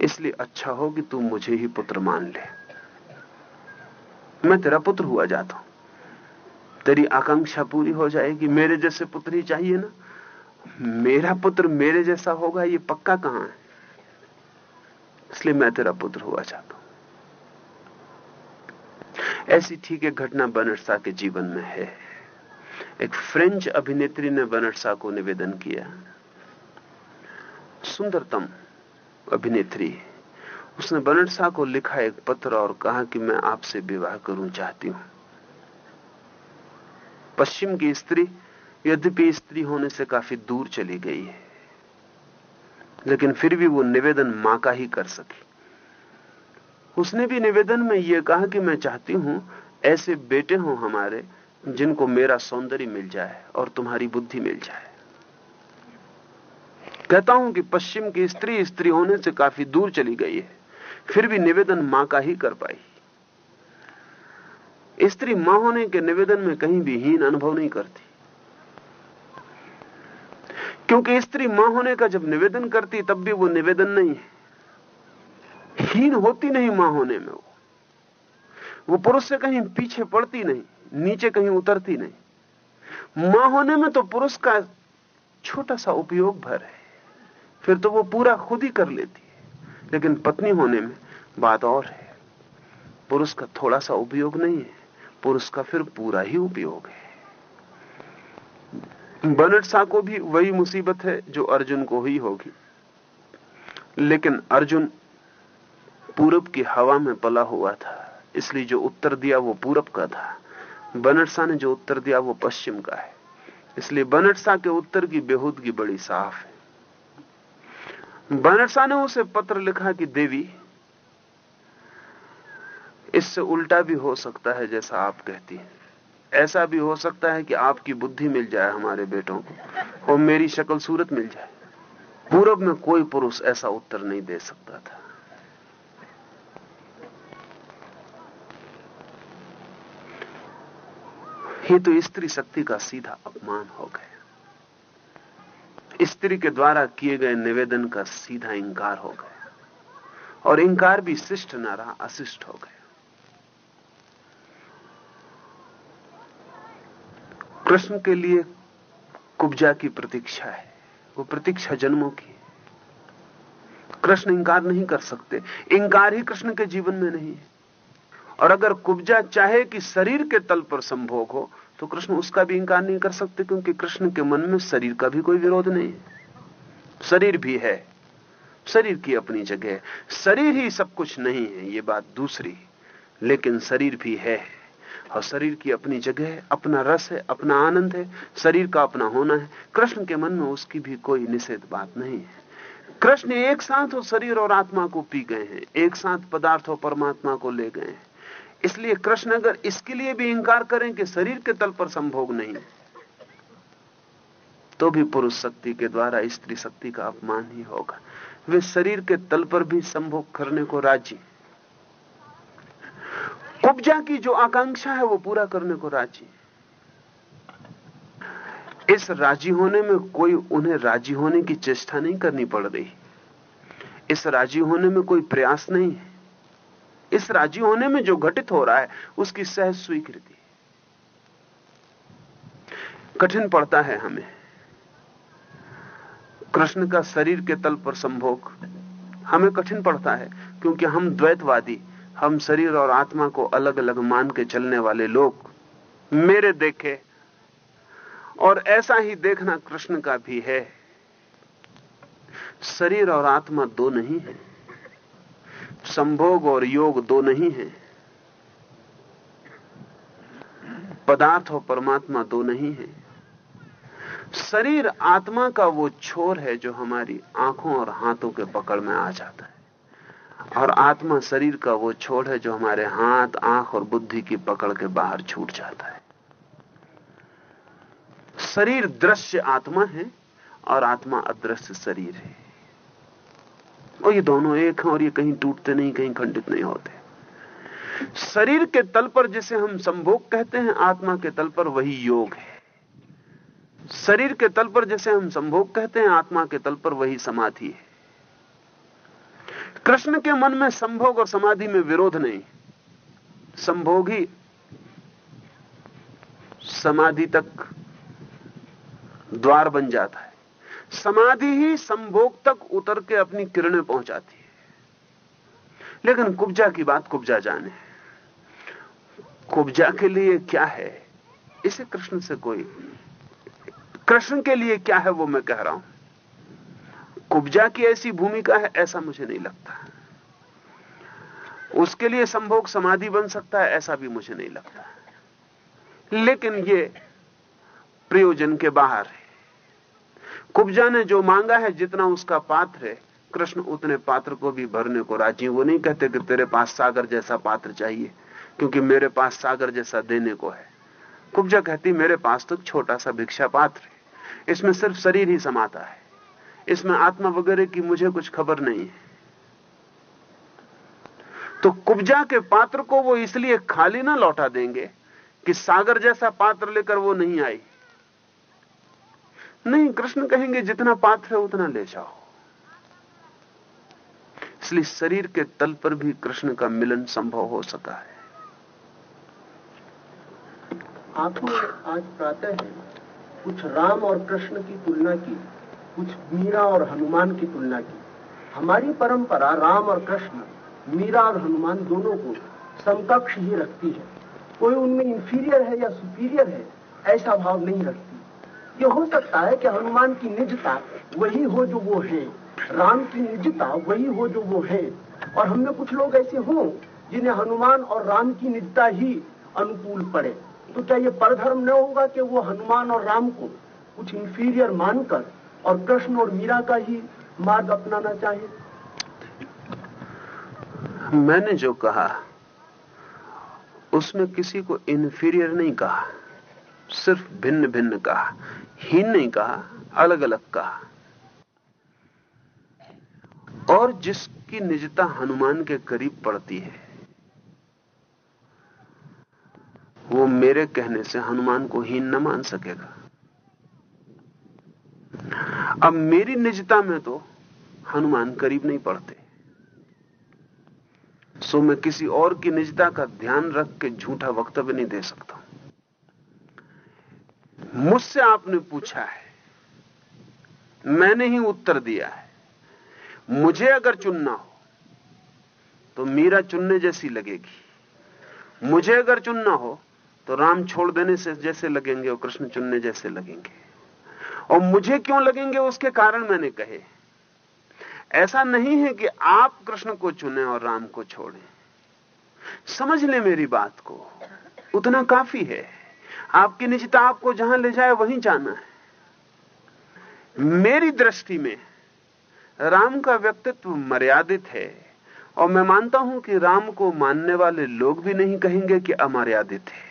इसलिए अच्छा हो कि तू मुझे ही पुत्र मान ले। मैं तेरा पुत्र हुआ जाता हूँ। तेरी आकांक्षा पूरी हो जाएगी। मेरे जैसे पुत्र ही चाहिए ना? मेरा पुत्र मेरे जैसा होगा, ये पक्का कहाँ है? इसलिए मैं तेरा पुत्र हुआ चाहता हूँ। ऐसी ठीक एक घटना बनरसा के जीवन में है। एक फ्रेंच अभिनेत्री ने बनरसा को निवेदन किया। सुंदरतम अभिनेत्री, उसने बनरसा को लिखा एक पत्र और कहा कि मैं आपसे विवाह करूँ चाहती हूँ। पश्चिम की स्त्री यद्यपि स्त्री होने से काफ़ी दूर चली गई है। लेकिन फिर भी वो निवेदन माँ का ही कर सकी। उसने भी निवेदन में यह कहा कि मैं चाहती हूँ ऐसे बेटे हों हमारे जिनको मेरा सौंदर्य मिल जाए और तुम्हारी बुद्धि मिल जाए। कहता हूँ कि पश्चिम की स्त्री स्त्री होने से काफ़ी दूर चली गई है। फिर भी निवेदन माँ का ही कर पाई। स्त्री माँ होने के निवेदन में कहीं भी हीन अनुभव नहीं करती। क्योंकि स्त्री माँ होने का जब निवेदन करती, तब भी वो निवेदन नहीं है। हीन होती नहीं माँ होने में वो। वो पुरुष से कहीं पीछे पड़ती नहीं, नीचे कहीं उतरती नहीं। माँ होने में तो पुरुष का छोटा सा उपयोग भर है। फिर तो वो पूरा खुद ही कर लेती है। लेकिन पत्नी होने में बात और है। पुरुष का थोड़ा सा उपयोग नहीं है। पुरुष का फिर पूरा ही उपयोग है। बनट सा को भी वही मुसीबत है जो अर्जुन को ही होगी। लेकिन अर्जुन पूरब की हवा में पला हुआ था, इसलिए जो उत्तर दिया वो पूरब का था। बनटसा ने जो उत्तर दिया वो पश्चिम का है। इसलिए बनटसा के उत्तर की बेहूदगी बड़ी साफ़ है। बनरसा ने उसे पत्र लिखा कि, देवी इससे उल्टा भी हो सकता है जैसा आप कहती हैं। ऐसा भी हो सकता है कि आपकी बुद्धि मिल जाए हमारे बेटों को और मेरी शक्ल सूरत मिल जाए। पूरब में कोई पुरुष ऐसा उत्तर नहीं दे सकता था। ये तो स्त्री शक्ति का सीधा अपमान हो गया। स्त्री के द्वारा किए गए निवेदन का सीधा इंकार हो गया। और इंकार भी शिष्ट न रहा अशिष्ट हो गया। कृष्ण के लिए कुब्जा की प्रतीक्षा है। वो प्रतीक्षा जन्मों की कृष्ण इंकार नहीं कर सकते। इंकार ही कृष्ण के जीवन में नहीं है। और अगर कुब्जा चाहे कि शरीर के तल पर संभोग हो तो कृष्ण उसका भी इंकार नहीं कर सकते, क्योंकि कृष्ण के मन में शरीर का भी कोई विरोध नहीं है। शरीर भी है। शरीर की अपनी जगह शरीर ही सब कुछ नहीं है, ये बात दूसरी। लेकिन शरीर भी है। और शरीर की अपनी जगह है, अपना रस है, अपना आनंद है, शरीर का अपना होना है। कृष्ण के मन में उसकी भी कोई निषेध बात नहीं है। कृष्ण एक साथ वो शरीर और आत्मा को पी गए हैं, एक साथ पदार्थ और परमात्मा को ले गए हैं। इसलिए कृष्ण अगर इसके लिए भी इंकार करें कि शरीर के तल पर संभोग नहीं तो भी पुरुष शक्ति के द्वारा, स्त्री शक्ति का अपमान ही होगा। वे शरीर के तल पर भी संभोग करने को राज़ी कुब्जा की जो आकांक्षा है वो पूरा करने को राज़ी इस राज़ी होने में कोई उन्हें राज़ी होने की चेष्टा नहीं करनी पड़ रही। इस राज़ी होने में कोई प्रयास नहीं है। इस राज़ी होने में जो घटित हो रहा है, उसकी सहज स्वीकृति। कठिन पड़ता है हमें। कृष्ण का शरीर के तल पर संभोग हमें कठिन पड़ता है, क्योंकि हम द्वैतवादी। हम शरीर और आत्मा को अलग अलग मान के चलने वाले लोग मेरे देखे। और ऐसा ही देखना कृष्ण का भी है। शरीर और आत्मा दो नहीं है। संभोग और योग दो नहीं है। पदार्थ और परमात्मा दो नहीं है। शरीर आत्मा का वो छोर है जो हमारी आँखों और हाथों के पकड़ में आ जाता है। और आत्मा शरीर का वो छोड़ है जो हमारे हाथ, आँख और बुद्धि की पकड़ के बाहर छूट जाता है। शरीर दृश्य आत्मा है और आत्मा अदृश्य शरीर है। और ये दोनों एक हैं और ये कहीं टूटते नहीं, कहीं खंडित नहीं होते। शरीर के तल पर जिसे हम संभोग कहते हैं, आत्मा के तल पर वही योग है। शरीर के तल पर जैसे हम संभोग कहते हैं, आत्मा के तल पर वही समाधि है। कृष्ण के मन में संभोग और समाधि में विरोध नहीं। संभोग ही समाधि तक द्वार बन जाता है। समाधि ही संभोग तक उतर के अपनी किरणें पहुंचाती है। लेकिन कुब्जा की बात कुब्जा जाने कुब्जा के लिए क्या है? इसे कृष्ण से कोई कृष्ण के लिए क्या है वो मैं कह रहा हूँ। कुब्जा की ऐसी भूमिका है, ऐसा मुझे नहीं लगता। उसके लिए संभोग समाधि बन सकता है, ऐसा भी मुझे नहीं लगता। लेकिन ये प्रयोजन के बाहर है। कुब्जा ने जो मांगा है, जितना उसका पात्र है, कृष्ण उतने पात्र को भी भरने को राज़ी। वो नहीं कहते कि तेरे पास सागर जैसा पात्र चाहिए, क्योंकि मेरे पास सागर जैसा देने को है। कुब्जा कहती, मेरे पास तो छोटा सा भिक्षा पात्र है। इसमें सिर्फ़ शरीर ही समाता है। इसमें आत्मा वगैरह की मुझे कुछ खबर नहीं है। तो कुब्जा के पात्र को वो इसलिए खाली ना लौटा देंगे कि सागर जैसा पात्र लेकर वो नहीं आई। नहीं, कृष्ण कहेंगे, जितना पात्र है उतना ले जाओ। इसलिए शरीर के तल पर भी कृष्ण का मिलन संभव हो सका है। आपने आज प्रातः कुछ राम और कृष्ण की तुलना की। कुछ मीरा और हनुमान की तुलना की। हमारी परंपरा राम और कृष्ण, मीरा और हनुमान दोनों को समकक्ष ही रखती है। कोई उनमें इंफीरियर है या सुपीरियर है, ऐसा भाव नहीं रखती। ये हो सकता है कि हनुमान की निजता वही हो जो वो है, राम की निजता वही हो जो वो है। और हमने कुछ लोग ऐसे हों, जिन्हें हनुमान और राम की निजता ही अनुकूल पड़े। तो क्या ये परधर्म न होगा कि वो हनुमान और राम को कुछ इंफीरियर मानकर और कृष्ण और मीरा का ही मार्ग अपनाना चाहिए। मैंने जो कहा, उसमें किसी को इन्फीरियर नहीं कहा, सिर्फ़ भिन्न भिन्न कहा, हीन नहीं कहा अलग अलग कहा। और जिसकी निजता हनुमान के करीब पड़ती है, वो मेरे कहने से हनुमान को हीन न मान सकेगा। अब मेरी निजता में तो हनुमान करीब नहीं पड़ते। सो मैं किसी और की निजता का ध्यान रख के झूठा वक्तव्य नहीं दे सकता। मुझसे आपने पूछा है, मैंने ही उत्तर दिया है। मुझे अगर चुनना हो तो मीरा चुनने जैसी लगेगी। मुझे अगर चुनना हो तो राम छोड़ देने से जैसे लगेंगे और कृष्ण चुनने जैसे लगेंगे। और मुझे क्यों लगेंगे उसके कारण मैंने कहे? ऐसा नहीं है कि आप कृष्ण को चुने और राम को छोड़ें। समझ ले मेरी बात को। उतना काफ़ी है। आपकी निजता आपको जहाँ ले जाए वहीं जाना है। मेरी दृष्टि में राम का व्यक्तित्व मर्यादित है और मैं मानता हूँ कि राम को मानने वाले लोग भी नहीं कहेंगे कि अमर्यादित है।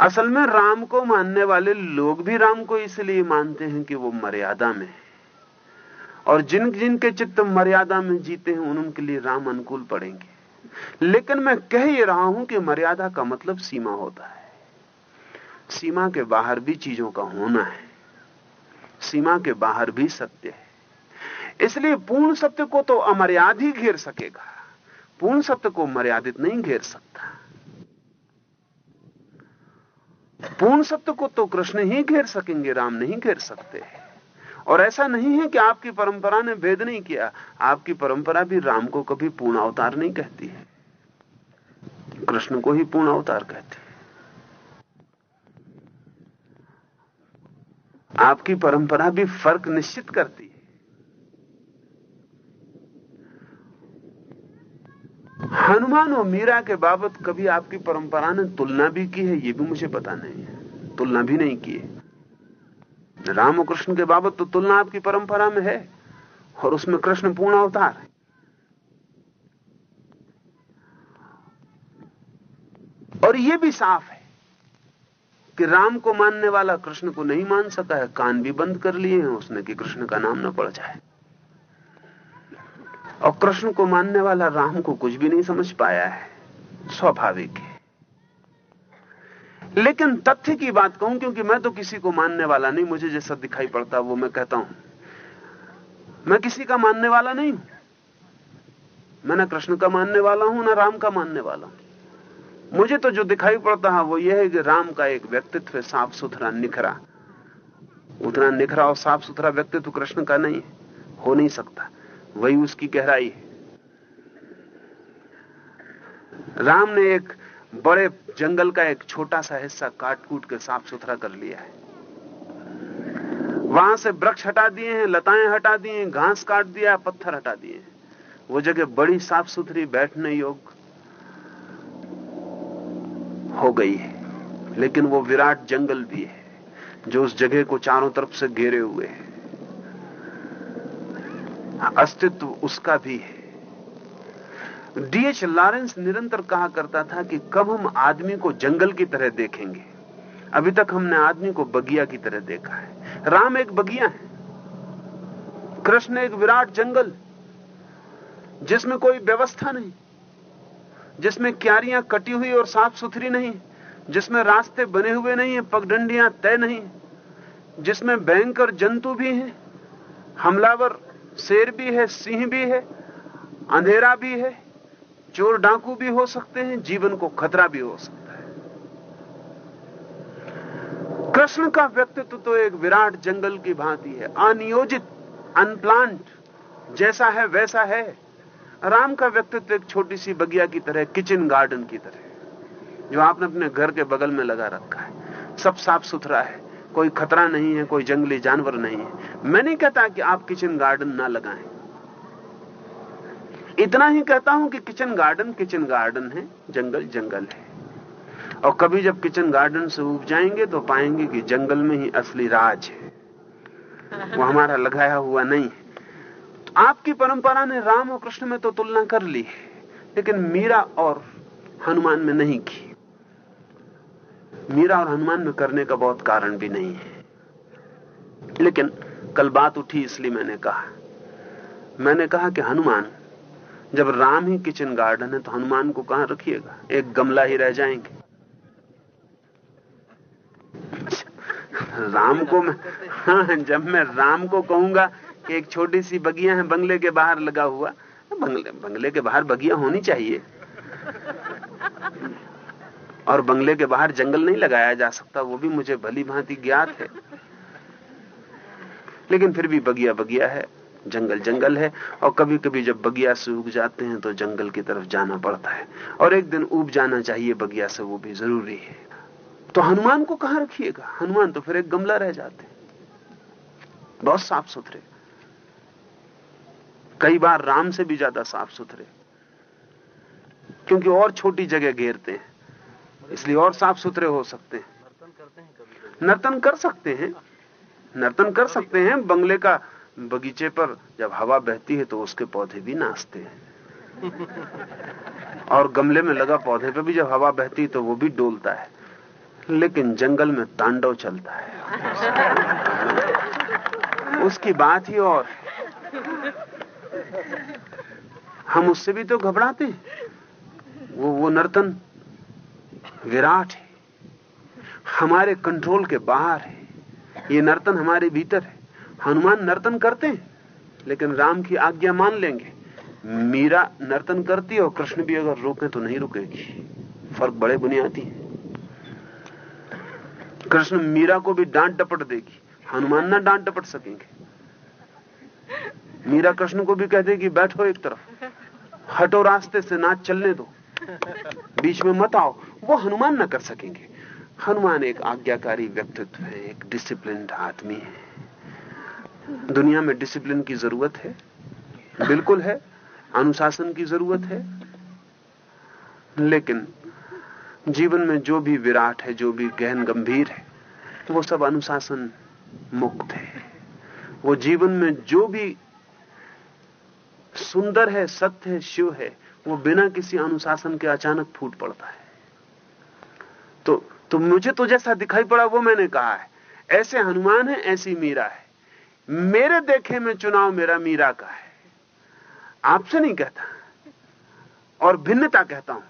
असल में राम को मानने वाले लोग भी राम को इसलिए मानते हैं कि वो मर्यादा में है। और जिन जिनके चित्त मर्यादा में जीते हैं, उन उनके लिए राम अनुकूल पड़ेंगे। लेकिन मैं कह ही रहा हूँ कि मर्यादा का मतलब सीमा होता है। सीमा के बाहर भी चीज़ों का होना है। सीमा के बाहर भी सत्य है। इसलिए पूर्ण सत्य को तो अमर्याद ही घेर सकेगा। पूर्ण सत्य को मर्यादित नहीं घेर सकता। पूर्ण सत्य को तो कृष्ण ही घेर सकेंगे, राम नहीं घेर सकते। और ऐसा नहीं है कि आपकी परंपरा ने भेद नहीं किया, आपकी परंपरा भी राम को कभी पूर्ण अवतार नहीं कहती है। कृष्ण को ही पूर्ण अवतार कहती है। आपकी परंपरा भी फ़र्क निश्चित करती है हनुमान और मीरा के बाबत कभी आपकी परंपरा ने तुलना भी की है? ये भी मुझे पता नहीं है। तुलना भी नहीं की है। राम और कृष्ण के बाबत तो तुलना आपकी परंपरा में है और उसमें कृष्ण पूर्ण अवतार है। और यह भी साफ़ है कि राम को मानने वाला कृष्ण को नहीं मान सका है। कान भी बंद कर लिए हैं उसने कि कृष्ण का नाम न पड़ जाए। और कृष्ण को मानने वाला राम को कुछ भी नहीं समझ पाया है। स्वाभाविक है। लेकिन तथ्य की बात कहूँ, क्योंकि मैं तो किसी को मानने वाला नहीं, मुझे जैसा दिखाई पड़ता वो मैं कहता हूँ। मैं किसी का मानने वाला नहीं हूँ। मैं ना कृष्ण का मानने वाला हूँ, ना राम का मानने वाला हूँ। मुझे तो जो दिखाई पड़ता है, वो यह है कि राम का एक व्यक्तित्व साफ़ सुथरा, निखरा। उतना निखरा और साफ़ सुथरा व्यक्तित्व कृष्ण का नहीं हो नहीं सकता। वही उसकी गहराई है। राम ने एक बड़े जंगल का एक छोटा सा हिस्सा काट कूट के साफ़ सुथरा कर लिया है। वहाँ से वृक्ष हटा दिए हैं, लताएँ हटा दी हैं, घास काट दिया है पत्थर हटा दिए हैं। वो जगह बड़ी साफ़ सुथरी बैठने योग हो गई है। लेकिन वो विराट जंगल भी है, जो उस जगह को चारों तरफ़ से घेरे हुए है। अस्तित्व उसका भी है। डीएच लॉरेंस निरंतर कहा करता था कि कब हम आदमी को जंगल की तरह देखेंगे। अभी तक हमने आदमी को बगिया की तरह देखा है। राम एक बगिया है। कृष्ण एक विराट जंगल, जिसमें कोई व्यवस्था नहीं, जिसमें क्यारियाँ कटी हुई और साफ़ सुथरी नहीं, जिसमें रास्ते बने हुए नहीं है, पगडंडियाँ तय नहीं जिसमें भयंकर जंतु भी हैं, हमलावर शेर भी है, सिंह भी है, अंधेरा भी है, चोर डाकू भी हो सकते हैं, जीवन को खतरा भी हो सकता है। कृष्ण का व्यक्तित्व तो एक विराट जंगल की भांति है, अनियोजित अनप्लांट जैसा है, वैसा है। राम का व्यक्तित्व एक छोटी सी बगिया की तरह किचन गार्डन की तरह जो आपने अपने घर के बगल में लगा रखा है। सब साफ़ सुथरा है कोई खतरा नहीं है, कोई जंगली जानवर नहीं है। मैं नहीं कहता कि आप किचन गार्डन ना लगाएँ। इतना ही कहता हूँ कि किचन गार्डन किचन गार्डन है, जंगल जंगल है। और कभी जब किचन गार्डन से उब जाएँगे तो पाएँगे कि जंगल में ही असली राज है। वो हमारा लगाया हुआ नहीं है। आपकी परंपरा ने राम और कृष्ण में तो तुलना कर ली लेकिन मीरा और हनुमान में नहीं की। मीरा और हनुमान में करने का बहुत कारण भी नहीं है। लेकिन कल बात उठी इसलिए मैंने कहा। मैंने कहा कि हनुमान, जब राम ही किचन गार्डन है तो हनुमान को कहाँ रखिएगा? एक गमला ही रह जाएँगे। राम को मैं हाँ जब मैं राम को कहूँगा कि एक छोटी सी बगिया है, बंगले के बाहर लगा हुआ, बंगले बंगले के बाहर बगिया होनी चाहिए। और बंगले के बाहर जंगल नहीं लगाया जा सकता, वो भी मुझे भली भांति ज्ञात है। लेकिन फिर भी बगिया बगिया है, जंगल जंगल है, और कभी कभी जब बगिया से उग जाते हैं तो जंगल की तरफ़ जाना पड़ता है। और एक दिन उब जाना चाहिए बगिया से, वो भी ज़रूरी है। तो हनुमान को कहाँ रखिएगा? हनुमान तो फिर एक गमला रह जाते बहुत साफ़ सुथरे कई बार राम से भी ज़्यादा साफ़ सुथरे क्योंकि और छोटी जगह घेरते हैं। इसलिए और साफ़ सुथरे हो सकते हैं। नर्तन कर सकते हैं। नर्तन कर सकते हैं। बंगले का बगीचे पर जब हवा बहती है तो उसके पौधे भी नाचते हैं। और गमले में लगा पौधे पे भी जब हवा बहती है तो वो भी डोलता है। लेकिन जंगल में तांडव चलता है। उसकी बात ही और हम उससे भी तो घबराते हैं। वो वो नर्तन विराट है। हमारे कंट्रोल के बाहर है। ये नर्तन हमारे भीतर है। हनुमान नर्तन करते हैं, लेकिन राम की आज्ञा मान लेंगे। मीरा नर्तन करती है और कृष्ण भी अगर रोके तो नहीं रुकेगी। फ़र्क बड़े बुनियादी है। कृष्ण मीरा को भी डांट डपट देगी। हनुमान ना डांट डपट सकेंगे। मीरा कृष्ण को भी कह देगी, बैठो एक तरफ़। हटो रास्ते से नाच चलने दो। बीच में मत आओ। वो हनुमान ना कर सकेंगे। हनुमान एक आज्ञाकारी व्यक्तित्व है, एक डिसिप्लिन आदमी है। दुनिया में डिसिप्लिन की ज़रूरत है, बिल्कुल है, अनुशासन की ज़रूरत है। लेकिन जीवन में जो भी विराट है, जो भी गहन गंभीर है, वो सब अनुशासन मुक्त है। वो जीवन में जो भी सुंदर है, सत्य है, शिव है, वो बिना किसी अनुशासन के अचानक फूट पड़ता है। तो तो मुझे तो जैसा दिखाई पड़ा वो मैंने कहा है। ऐसे हनुमान है, ऐसी मीरा है। मेरे देखे में चुनाव मेरा मीरा का है। आपसे नहीं कहता। और भिन्नता कहता हूँ।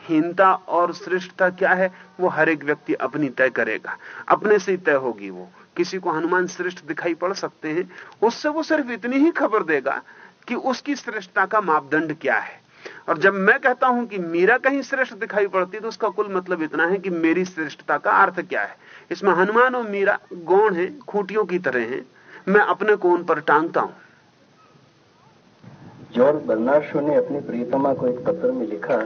हीनता और श्रेष्ठता क्या है, वो हर एक व्यक्ति अपनी तय करेगा। अपने से ही तय होगी वो। किसी को हनुमान श्रेष्ठ दिखाई पड़ सकते हैं, उससे वो सिर्फ़ इतनी ही खबर देगा कि उसकी श्रेष्ठता का मापदंड क्या है। और जब मैं कहता हूँ कि मीरा कहीं श्रेष्ठ दिखाई पड़ती तो उसका कुल मतलब इतना है कि मेरी श्रेष्ठता का अर्थ क्या है? इसमें हनुमान और मीरा गौण है, खूटियों की तरह है। मैं अपने को उन पर टांगता हूँ। जॉर्ज बर्नार्शो ने अपनी प्रियतमा को एक पत्र में लिखा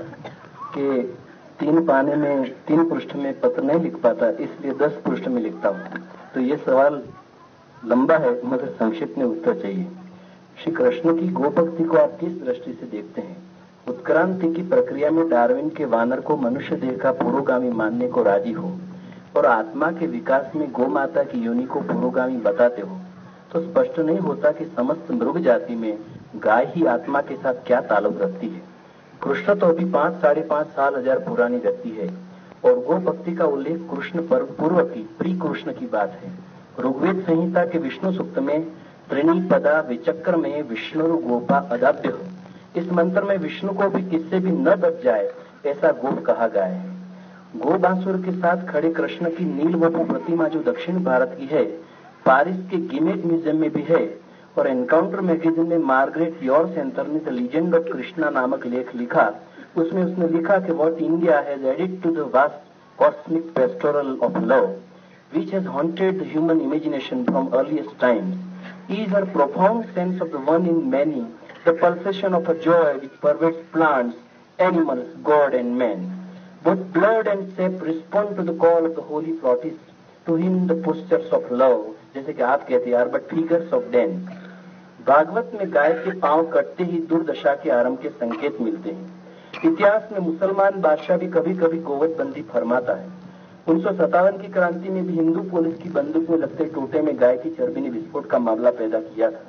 कि तीन पाने में, तीन पृष्ठ में पत्र नहीं लिख पाता, इसलिए दस पृष्ठ में लिखता हूँ। तो ये सवाल लंबा है, मगर संक्षिप्त में उत्तर चाहिए। श्री कृष्ण की गोभक्ति को आप किस दृष्टि से देखते हैं? उत्क्रांति की प्रक्रिया में डार्विन के वानर को मनुष्य देह का पुरोगामी मानने को राज़ी हो और आत्मा के विकास में गौ माता की योनि को पुरोगामी बताते हो तो स्पष्ट नहीं होता कि समस्त मृग जाति में गाय ही आत्मा के साथ क्या ताल्लुक रखती है। कृष्ण तो अभी पाँच, साढ़े पाँच साल हज़ार पुरानी व्यक्ति है और गो भक्ति का उल्लेख कृष्ण पर्व पूर्व की प्री कृष्ण की बात है। ऋग्वेद संहिता के विष्णु सुक्त में त्रिणी पदा विचक्र में विष्णु गोपा अदाभ्य इस मंत्र में विष्णु को भी किससे भी न दब जाए, ऐसा गोप कहा गया है। गो बांसुर के साथ खड़े कृष्ण की नील वपु प्रतिमा जो दक्षिण भारत की है, पारिस के गिमेट म्यूज़ियम में भी है, और एनकाउंटर मैगजीन में मार्गरेट योर सेंटर ने द लीजेंड ऑफ़ कृष्णा नामक लेख लिखा, उसमें उसने लिखा कि what India has added to the vast cosmic pastoral of love, which has haunted the human imagination from earliest times. Is her profound sense of the one in the pulsation of a joy which pervades plants, animals, God and man. Both blood and sap respond to the call of the holy flautist, to him the postures of love, जैसे कि आप कहते हैं but figures of den. Bhagavat में गाय के पाँव कटते ही दुर्दशा के आरंभ के संकेत मिलते हैं इतिहास में मुसलमान बादशाह भी कभी कभी गोवत बंदी फरमाता है उन्नीस की क्रांति में भी हिंदू पुलिस की बंदूक में लगते टोटे में गाय की चर्बी ने विस्फोट का मामला पैदा किया था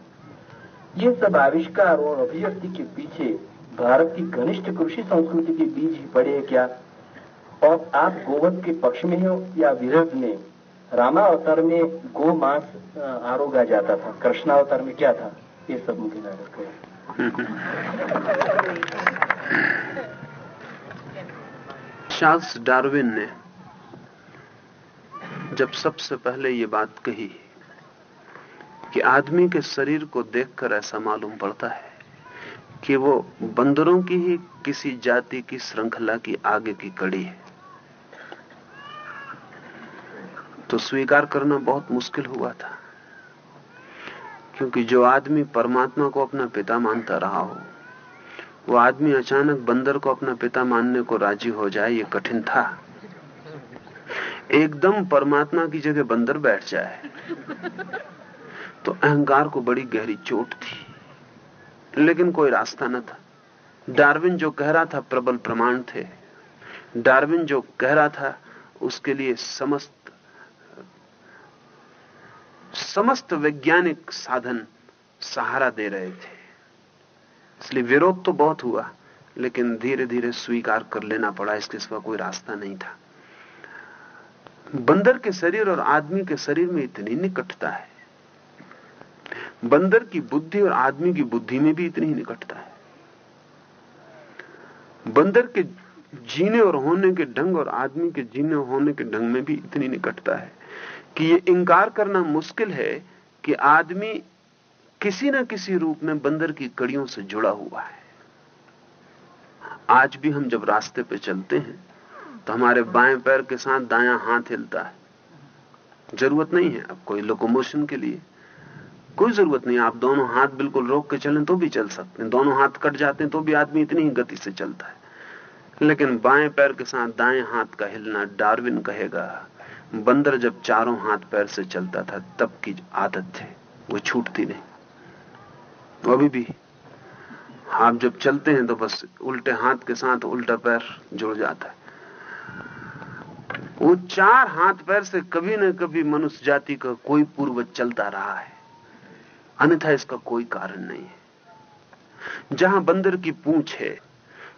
ये सब आविष्कार और अभिव्यक्ति के पीछे भारत की घनिष्ठ कृषि संस्कृति के बीज ही पड़े हैं क्या? और आप गोवध के पक्ष में हो या विरोध में, रामावतार में गो मांस आरोगा जाता था। कृष्णावतार में क्या था? ये सब मुझे नाराज़ करें चार्ल्स डार्विन ने जब सबसे पहले ये बात कही कि आदमी के शरीर को देखकर ऐसा मालूम पड़ता है कि वो बंदरों की ही किसी जाति की श्रृंखला की आगे की कड़ी है। तो स्वीकार करना बहुत मुश्किल हुआ था, क्योंकि जो आदमी परमात्मा को अपना पिता मानता रहा हो, वो आदमी अचानक बंदर को अपना पिता मानने को राज़ी हो जाए, ये कठिन था। एकदम परमात्मा की जगह बंदर बैठ जाए। तो अहंकार को बड़ी गहरी चोट थी। लेकिन कोई रास्ता न था। डार्विन जो कह रहा था, प्रबल प्रमाण थे। डार्विन जो कह रहा था, उसके लिए समस्त समस्त वैज्ञानिक साधन सहारा दे रहे थे। इसलिए विरोध तो बहुत हुआ, लेकिन धीरे धीरे स्वीकार कर लेना पड़ा। इसके सिवा कोई रास्ता नहीं था। बंदर के शरीर और आदमी के शरीर में इतनी निकटता है। बंदर की बुद्धि और आदमी की बुद्धि में भी इतनी ही निकटता है। बंदर के जीने और होने के ढंग और आदमी के जीने और होने के ढंग में भी इतनी निकटता है कि ये इंकार करना मुश्किल है कि आदमी किसी न किसी रूप में बंदर की कड़ियों से जुड़ा हुआ है। आज भी हम जब रास्ते पे चलते हैं तो हमारे बाएँ पैर के साथ दायां हाथ हिलता है। ज़रूरत नहीं है अब कोई लोकोमोशन के लिए। कोई ज़रूरत नहीं, आप दोनों हाथ बिल्कुल रोक के चलें तो भी चल सकते हैं। दोनों हाथ कट जाते हैं तो भी आदमी इतनी ही गति से चलता है। लेकिन बाएँ पैर के साथ दाएँ हाथ का हिलना डार्विन कहेगा, बंदर जब चारों हाथ पैर से चलता था, तब की आदत थे, वो छूटती नहीं। अभी भी, आप जब चलते हैं तो बस उल्टे हाथ के साथ उल्टा पैर जुड़ जाता है। वो चार हाथ पैर से कभी न कभी मनुष्य जाति का कोई पूर्वज चलता रहा है। अन्यथा इसका कोई कारण नहीं है। जहाँ बंदर की पूंछ है,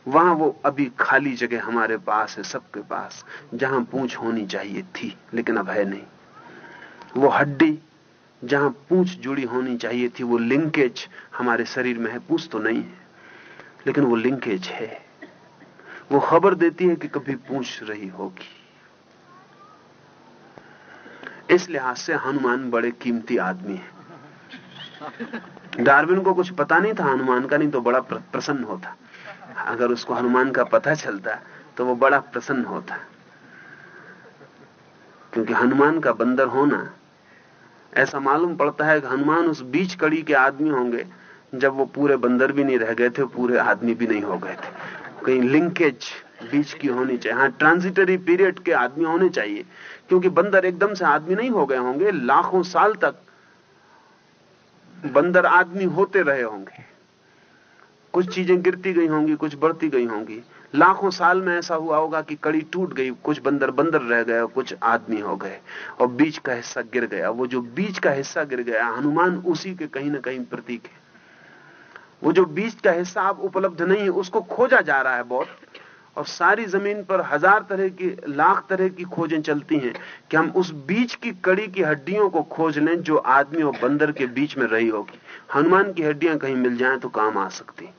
वहाँ वो अभी खाली जगह हमारे पास है, सबके पास। जहाँ पूंछ होनी चाहिए थी, लेकिन अब है नहीं। वो हड्डी, जहाँ पूंछ जुड़ी होनी चाहिए थी, वो लिंकेज हमारे शरीर में है, पूछ तो नहीं है, लेकिन वो लिंकेज है। वो खबर देती है कि कभी पूछ रही होगी। इस लिहाज से हनुमान बड़े कीमती आदमी है। डार्विन को कुछ पता नहीं था, हनुमान का नहीं तो बड़ा प्रसन्न होता। अगर उसको हनुमान का पता चलता तो वो बड़ा प्रसन्न होता। क्योंकि हनुमान का बंदर होना, ऐसा मालूम पड़ता है कि हनुमान उस बीच कड़ी के आदमी होंगे, जब वो पूरे बंदर भी नहीं रह गए थे, पूरे आदमी भी नहीं हो गए थे। कहीं लिंकेज बीच की होनी चाहिए। हाँ ट्रांजिटरी पीरियड के आदमी होने चाहिए, क्योंकि बंदर एकदम से आदमी नहीं हो गए होंगे, लाखों साल तक बंदर आदमी होते रहे होंगे। कुछ चीज़ें गिरती गई होंगी, कुछ बढ़ती गई होंगी। लाखों साल में ऐसा हुआ होगा कि कड़ी टूट गई, कुछ बंदर बंदर रह गए कुछ आदमी हो गए और बीच का हिस्सा गिर गया। वो जो बीच का हिस्सा गिर गया, हनुमान उसी के कहीं ना कहीं प्रतीक है। वो जो बीच का हिस्सा अब उपलब्ध नहीं है, उसको खोजा जा रहा है बहुत। और सारी ज़मीन पर हज़ार तरह की, लाख तरह की खोजें चलती हैं कि हम उस बीच की कड़ी की हड्डियों को खोज लें जो आदमी और बंदर के बीच में रही होगी। हनुमान की हड्डियाँ कहीं मिल जाएँ तो काम आ सकती।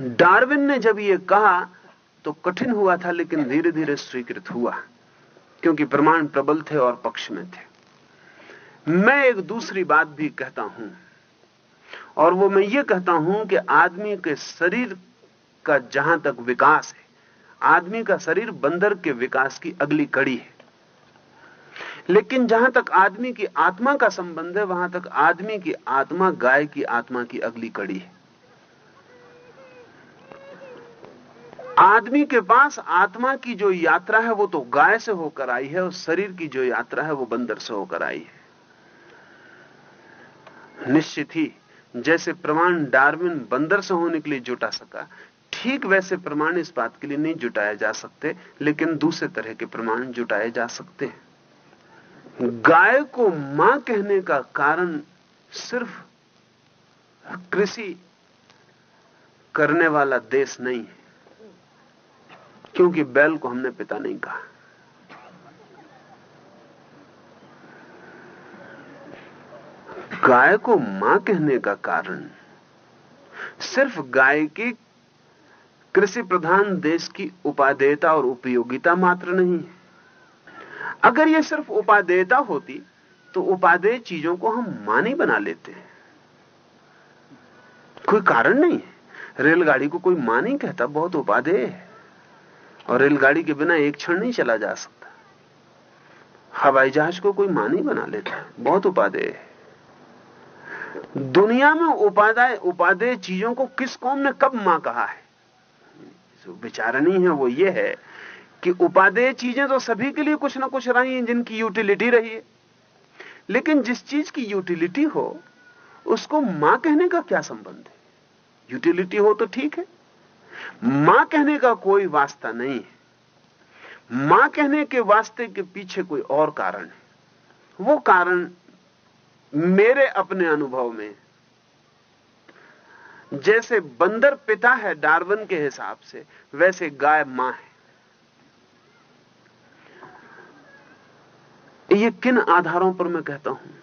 डार्विन ने जब ये कहा तो कठिन हुआ था, लेकिन धीरे धीरे स्वीकृत हुआ, क्योंकि प्रमाण प्रबल थे और पक्ष में थे। मैं एक दूसरी बात भी कहता हूँ, और वो मैं ये कहता हूँ कि आदमी के शरीर का जहाँ तक विकास है, आदमी का शरीर बंदर के विकास की अगली कड़ी है। लेकिन जहाँ तक आदमी की आत्मा का संबंध है, वहाँ तक आदमी की आत्मा, गाय की आत्मा की अगली कड़ी है। आदमी के पास आत्मा की जो यात्रा है, वो तो गाय से होकर आई है और शरीर की जो यात्रा है, वो बंदर से होकर आई है। निश्चित ही, जैसे प्रमाण डार्विन बंदर से होने के लिए जुटा सका ठीक वैसे प्रमाण इस बात के लिए नहीं जुटाए जा सकते, लेकिन दूसरे तरह के प्रमाण जुटाए जा सकते हैं। गाय को माँ कहने का कारण सिर्फ़ कृषि करने वाला देश नहीं है, क्योंकि बैल को हमने पिता नहीं कहा। गाय को माँ कहने का कारण सिर्फ़ गाय की कृषि प्रधान देश की उपादेयता और उपयोगिता मात्र नहीं है। अगर यह सिर्फ़ उपादेयता होती तो उपादेय चीज़ों को हम मानी बना लेते। हैं कोई कारण नहीं है। रेलगाड़ी को कोई माँ नहीं कहता, बहुत उपादेय है। और रेलगाड़ी के बिना एक क्षण नहीं चला जा सकता। हवाई जहाज़ को कोई माँ नहीं बना लेता, बहुत उपादेय है। दुनिया में उपाध्याय उपादेय चीज़ों को किस कौम ने कब माँ कहा है? विचारणी है, वो ये है कि उपादेय चीज़ें तो सभी के लिए कुछ ना कुछ रही हैं जिनकी यूटिलिटी रही है। लेकिन जिस चीज़ की यूटिलिटी हो, उसको माँ कहने का क्या संबंध है? यूटिलिटी हो तो ठीक है। माँ कहने का कोई वास्ता नहीं है। माँ कहने के वास्ते के पीछे कोई और कारण है। वो कारण मेरे अपने अनुभव में जैसे बंदर पिता है डार्विन के हिसाब से, वैसे गाय माँ है। ये किन आधारों पर मैं कहता हूँ?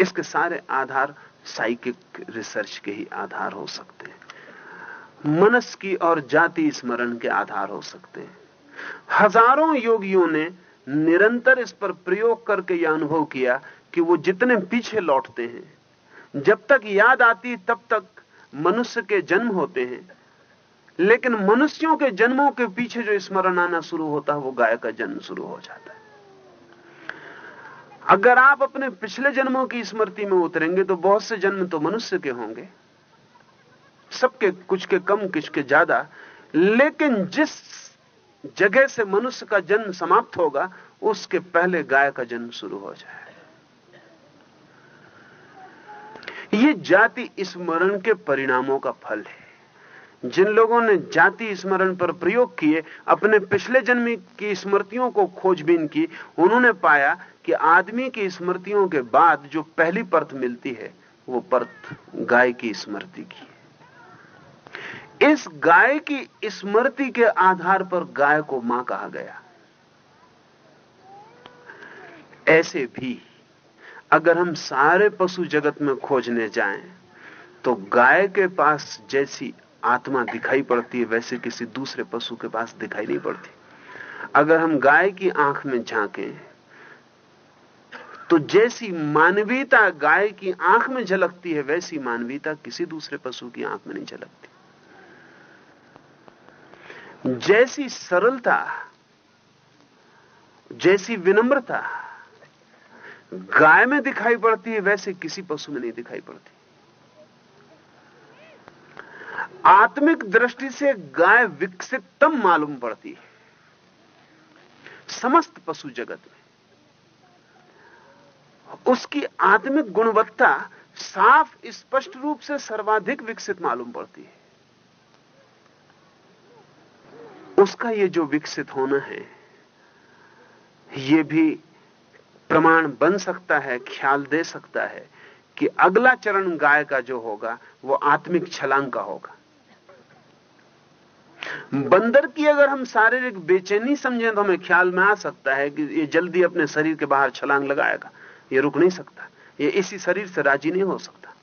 इसके सारे आधार साइकिक रिसर्च के ही आधार हो सकते हैं। मनस की और जाति स्मरण के आधार हो सकते हैं। हज़ारों योगियों ने निरंतर इस पर प्रयोग करके यह अनुभव किया कि वो जितने पीछे लौटते हैं जब तक याद आती तब तक मनुष्य के जन्म होते हैं। लेकिन मनुष्यों के जन्मों के पीछे जो स्मरण आना शुरू होता है, वो गाय का जन्म शुरू हो जाता है। अगर आप अपने पिछले जन्मों की स्मृति में उतरेंगे तो बहुत से जन्म तो मनुष्य के होंगे। सबके, कुछ के कम, कुछ के ज़्यादा। लेकिन जिस जगह से मनुष्य का जन्म समाप्त होगा, उसके पहले गाय का जन्म शुरू हो जाए जाति स्मरण के परिणामों का फल है। जिन लोगों ने जाति स्मरण पर प्रयोग किए, अपने पिछले जन्म की स्मृतियों को खोजबीन की, उन्होंने पाया कि आदमी की स्मृतियों के बाद जो पहली परत मिलती है, वो परत गाय की स्मृति की इस गाय की स्मृति के आधार पर गाय को माँ कहा गया। ऐसे भी अगर हम सारे पशु जगत में खोजने जाएँ तो गाय के पास जैसी आत्मा दिखाई पड़ती है, वैसे किसी दूसरे पशु के पास दिखाई नहीं पड़ती। अगर हम गाय की आँख में झांके तो जैसी मानवीयता गाय की आँख में झलकती है, वैसी मानवीयता किसी दूसरे पशु की आँख में नहीं झलकती। जैसी सरलता, जैसी विनम्रता गाय में दिखाई पड़ती है, वैसे किसी पशु में नहीं दिखाई पड़ती। आत्मिक दृष्टि से गाय विकसितम मालूम पड़ती है, समस्त पशु जगत में। उसकी आत्मिक गुणवत्ता साफ़, स्पष्ट रूप से सर्वाधिक विकसित मालूम पड़ती है। उसका ये जो विकसित होना है, ये भी प्रमाण बन सकता है, ख्याल दे सकता है कि अगला चरण गाय का जो होगा, वो आत्मिक छलांग का होगा। बंदर की अगर हम शारीरिक बेचैनी समझें तो हमें ख्याल में आ सकता है कि ये जल्दी अपने शरीर के बाहर छलांग लगाएगा। ये रुक नहीं सकता। ये इसी शरीर से राज़ी नहीं हो सकता।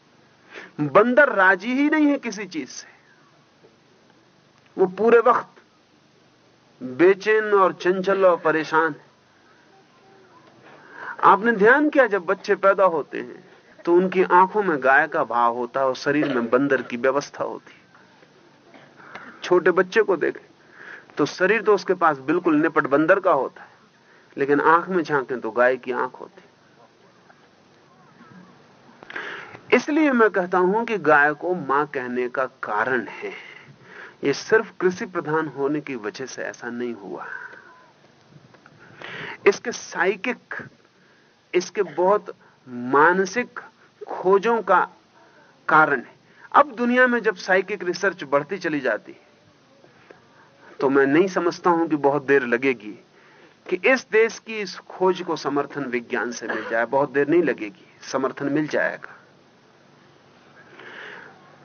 बंदर राज़ी ही नहीं है किसी चीज़ से। वो पूरे वक्त बेचैन और चंचल और परेशान है। आपने ध्यान किया जब बच्चे पैदा होते हैं तो उनकी आँखों में गाय का भाव होता है और शरीर में बंदर की व्यवस्था होती छोटे बच्चे को देखें तो शरीर तो उसके पास बिल्कुल निपट बंदर का होता है, लेकिन आँख में झांकें तो गाय की आँख होती इसलिए मैं कहता हूँ कि गाय को माँ कहने का कारण है। ये सिर्फ़ कृषि प्रधान होने की वजह से ऐसा नहीं हुआ। इसके साइकिक इसके बहुत मानसिक खोजों का कारण है। अब दुनिया में जब साइकिक रिसर्च बढ़ती चली जाती है तो मैं नहीं समझता हूँ कि बहुत देर लगेगी कि इस देश की इस खोज को समर्थन विज्ञान से मिल जाए। बहुत देर नहीं लगेगी, समर्थन मिल जाएगा।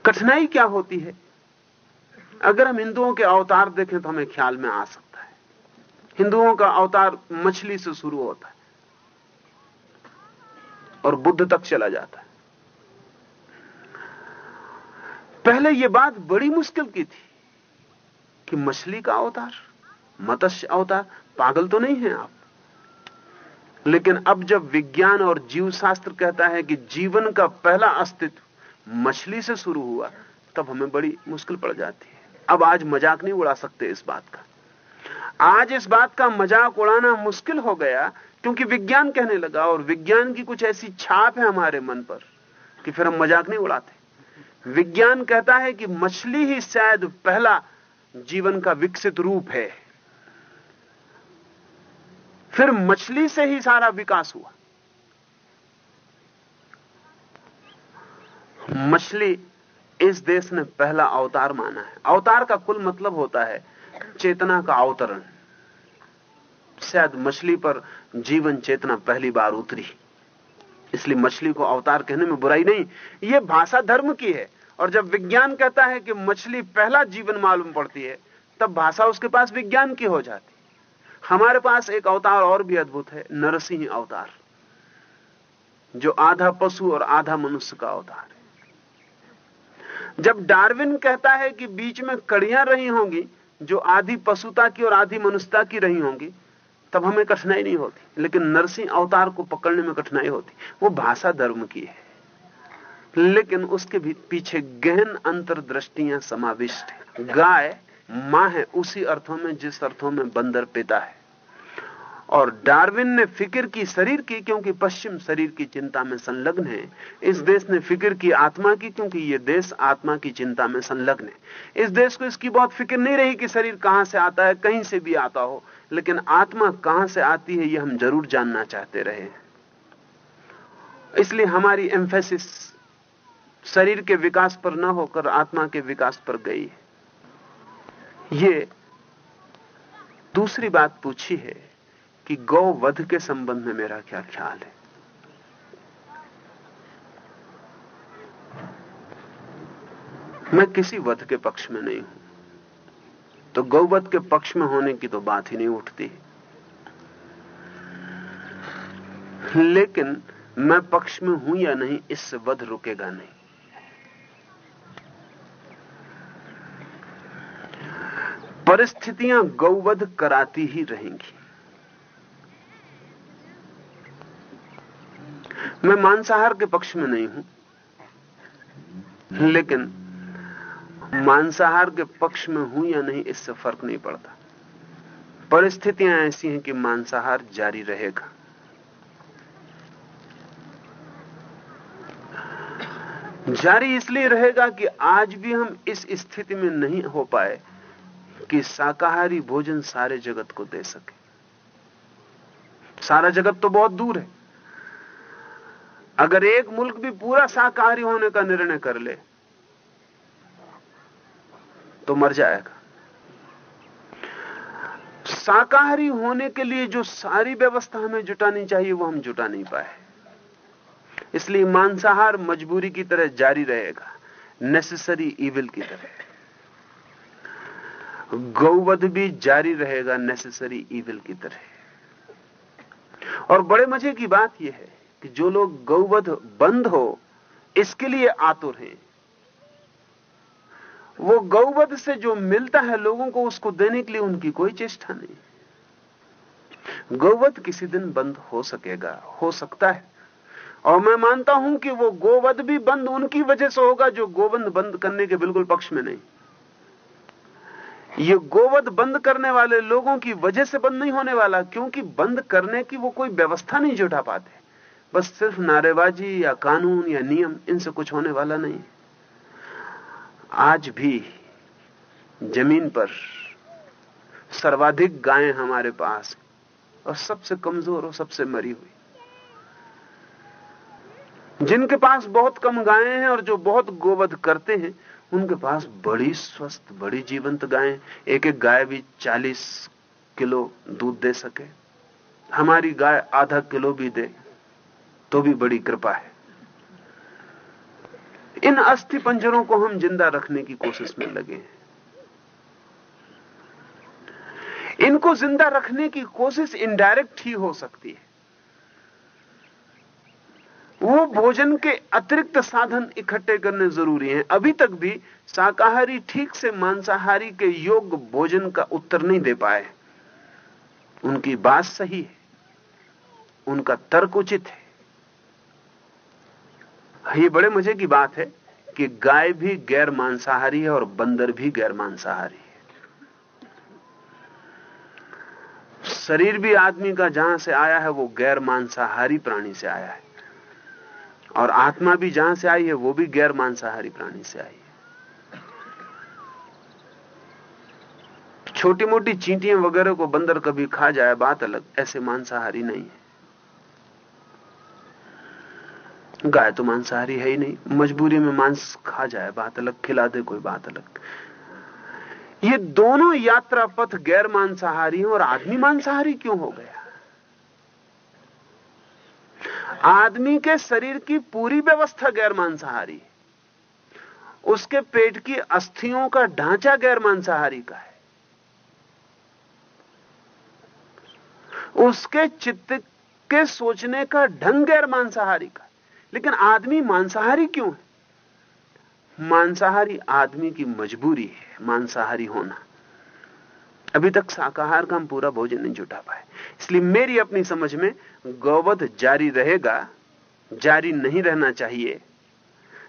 कठिनाई क्या होती है? अगर हम हिंदुओं के अवतार देखें तो हमें ख्याल में आ सकता है। हिंदुओं का अवतार मछली से शुरू होता है। और बुद्ध तक चला जाता है। पहले यह बात बड़ी मुश्किल की थी कि मछली का अवतार, मत्स्य अवतार, पागल तो नहीं है आप। लेकिन अब जब विज्ञान और जीव शास्त्र कहता है कि जीवन का पहला अस्तित्व मछली से शुरू हुआ, तब हमें बड़ी मुश्किल पड़ जाती है। अब आज मज़ाक नहीं उड़ा सकते इस बात का। आज इस बात का मज़ाक उड़ाना मुश्किल हो गया, क्योंकि विज्ञान कहने लगा, और विज्ञान की कुछ ऐसी छाप है हमारे मन पर, कि फिर हम मज़ाक नहीं उड़ाते। विज्ञान कहता है कि मछली ही शायद पहला जीवन का विकसित रूप है। फिर मछली से ही सारा विकास हुआ। मछली इस देश ने पहला अवतार माना है। अवतार का कुल मतलब होता है चेतना का अवतरण। शायद मछली पर जीवन चेतना पहली बार उतरी। इसलिए मछली को अवतार कहने में बुराई नहीं यह भाषा धर्म की है। और जब विज्ञान कहता है कि मछली पहला जीवन मालूम पड़ती है, तब भाषा उसके पास विज्ञान की हो जाती। हमारे पास एक अवतार और भी अद्भुत है, नरसिंह अवतार, जो आधा पशु और आधा मनुष्य का अवतार है। जब डार्विन कहता है कि बीच में कड़ियाँ रही होंगी जो आधी पशुता की और आधी मनुष्यता की रही होंगी, तब हमें कठिनाई नहीं होती। लेकिन नरसिंह अवतार को पकड़ने में कठिनाई होती। वो भाषा धर्म की है। लेकिन उसके भी पीछे गहन अंतर्दृष्टियाँ समाविष्ट है। गाय माँ है, उसी अर्थों में, जिस अर्थों में बंदर पिता है। और डार्विन ने फ़िक्र की शरीर की, क्योंकि पश्चिम शरीर की चिंता में संलग्न है। इस देश ने फ़िक्र की आत्मा की, क्योंकि यह देश आत्मा की चिंता में संलग्न है। इस देश को इसकी बहुत फ़िक्र नहीं रही कि शरीर कहाँ से आता है, कहीं से भी आता हो, लेकिन आत्मा कहाँ से आती है यह हम ज़रूर जानना चाहते रहे इसलिए हमारी एम्फेसिस शरीर के विकास पर न होकर आत्मा के विकास पर गई ये दूसरी बात पूछी है कि गौ वध के संबंध में मेरा क्या ख्याल है? मैं किसी वध के पक्ष में नहीं हूँ। तो गौवध के पक्ष में होने की तो बात ही नहीं उठती। लेकिन मैं पक्ष में हूँ या नहीं इससे वध रुकेगा नहीं। परिस्थितियाँ गौवध कराती ही रहेंगी। मैं मांसाहार के पक्ष में नहीं हूँ। लेकिन मांसाहार के पक्ष में हूँ या नहीं, इससे फ़र्क नहीं पड़ता। परिस्थितियाँ ऐसी हैं कि मांसाहार जारी रहेगा। जारी इसलिए रहेगा कि आज भी हम इस स्थिति में नहीं हो पाए कि शाकाहारी भोजन सारे जगत को दे सके। सारा जगत तो बहुत दूर है। अगर एक मुल्क भी पूरा शाकाहारी होने का निर्णय कर ले तो मर जाएगा। शाकाहारी होने के लिए जो सारी व्यवस्था हमें जुटानी चाहिए, वो हम जुटा नहीं पाए। इसलिए मांसाहार मजबूरी की तरह जारी रहेगा नेसेसरी इविल की तरह। गौवध भी जारी रहेगा नेसेसरी इविल की तरह। और बड़े मज़े की बात यह है कि जो लोग गौवध बंद हो, इसके लिए आतुर हैं। वो गौवध से जो मिलता है लोगों को, उसको देने के लिए उनकी कोई चेष्टा नहीं। गौवध किसी दिन बंद हो सकेगा, हो सकता है। और मैं मानता हूँ कि वो गोवध भी बंद उनकी वजह से होगा, जो गोवंद बंद करने के बिल्कुल पक्ष में नहीं। ये गोवध बंद करने वाले लोगों की वजह से बंद नहीं होने वाला, क्योंकि बंद करने की वो कोई व्यवस्था नहीं जुटा पाते। बस सिर्फ़ नारेबाजी या कानून या नियम इनसे कुछ होने वाला नहीं। आज भी ज़मीन पर सर्वाधिक गायें हमारे पास, और सबसे कमज़ोर और सबसे मरी हुई। जिनके पास बहुत कम गायें हैं और जो बहुत गोवध करते हैं, उनके पास बड़ी स्वस्थ, बड़ी जीवंत गायें। एक एक गाय भी 40 किलो दूध दे सके। हमारी गाय आधा किलो भी दे। तो भी बड़ी कृपा है। इन अस्थि पंजरों को हम ज़िंदा रखने की कोशिश में लगे हैं। इनको ज़िंदा रखने की कोशिश इनडायरेक्ट ही हो सकती है। वो भोजन के अतिरिक्त साधन इकट्ठे करने ज़रूरी हैं। अभी तक भी शाकाहारी ठीक से मांसाहारी के योग्य भोजन का उत्तर नहीं दे पाए। उनकी बात सही है। उनका तर्क उचित है। ये बड़े मज़े की बात है कि गाय भी गैर मांसाहारी है और बंदर भी गैर मांसाहारी है। शरीर भी आदमी का जहाँ से आया है, वो गैर मांसाहारी प्राणी से आया है। और आत्मा भी जहाँ से आई है, वो भी गैर मांसाहारी प्राणी से आई है। छोटी मोटी चींटियाँ वगैरह को बंदर कभी खा जाए, बात अलग, ऐसे मांसाहारी नहीं है। गाय तो मांसाहारी है ही नहीं। मजबूरी में मांस खा जाए, बात अलग, खिला दे, कोई बात अलग। ये दोनों यात्रा पथ गैर मांसाहारी और आदमी मांसाहारी क्यों हो गया? आदमी के शरीर की पूरी व्यवस्था गैर मांसाहारी उसके पेट की अस्थियों का ढांचा गैर मांसाहारी का है। उसके चित्त के सोचने का ढंग गैर मांसाहारी का लेकिन आदमी मांसाहारी क्यों है? मांसाहारी आदमी की मजबूरी है, मांसाहारी होना। अभी तक शाकाहार का हम पूरा भोजन नहीं जुटा पाए। इसलिए मेरी अपनी समझ में गौवध जारी रहेगा, जारी नहीं रहना चाहिए,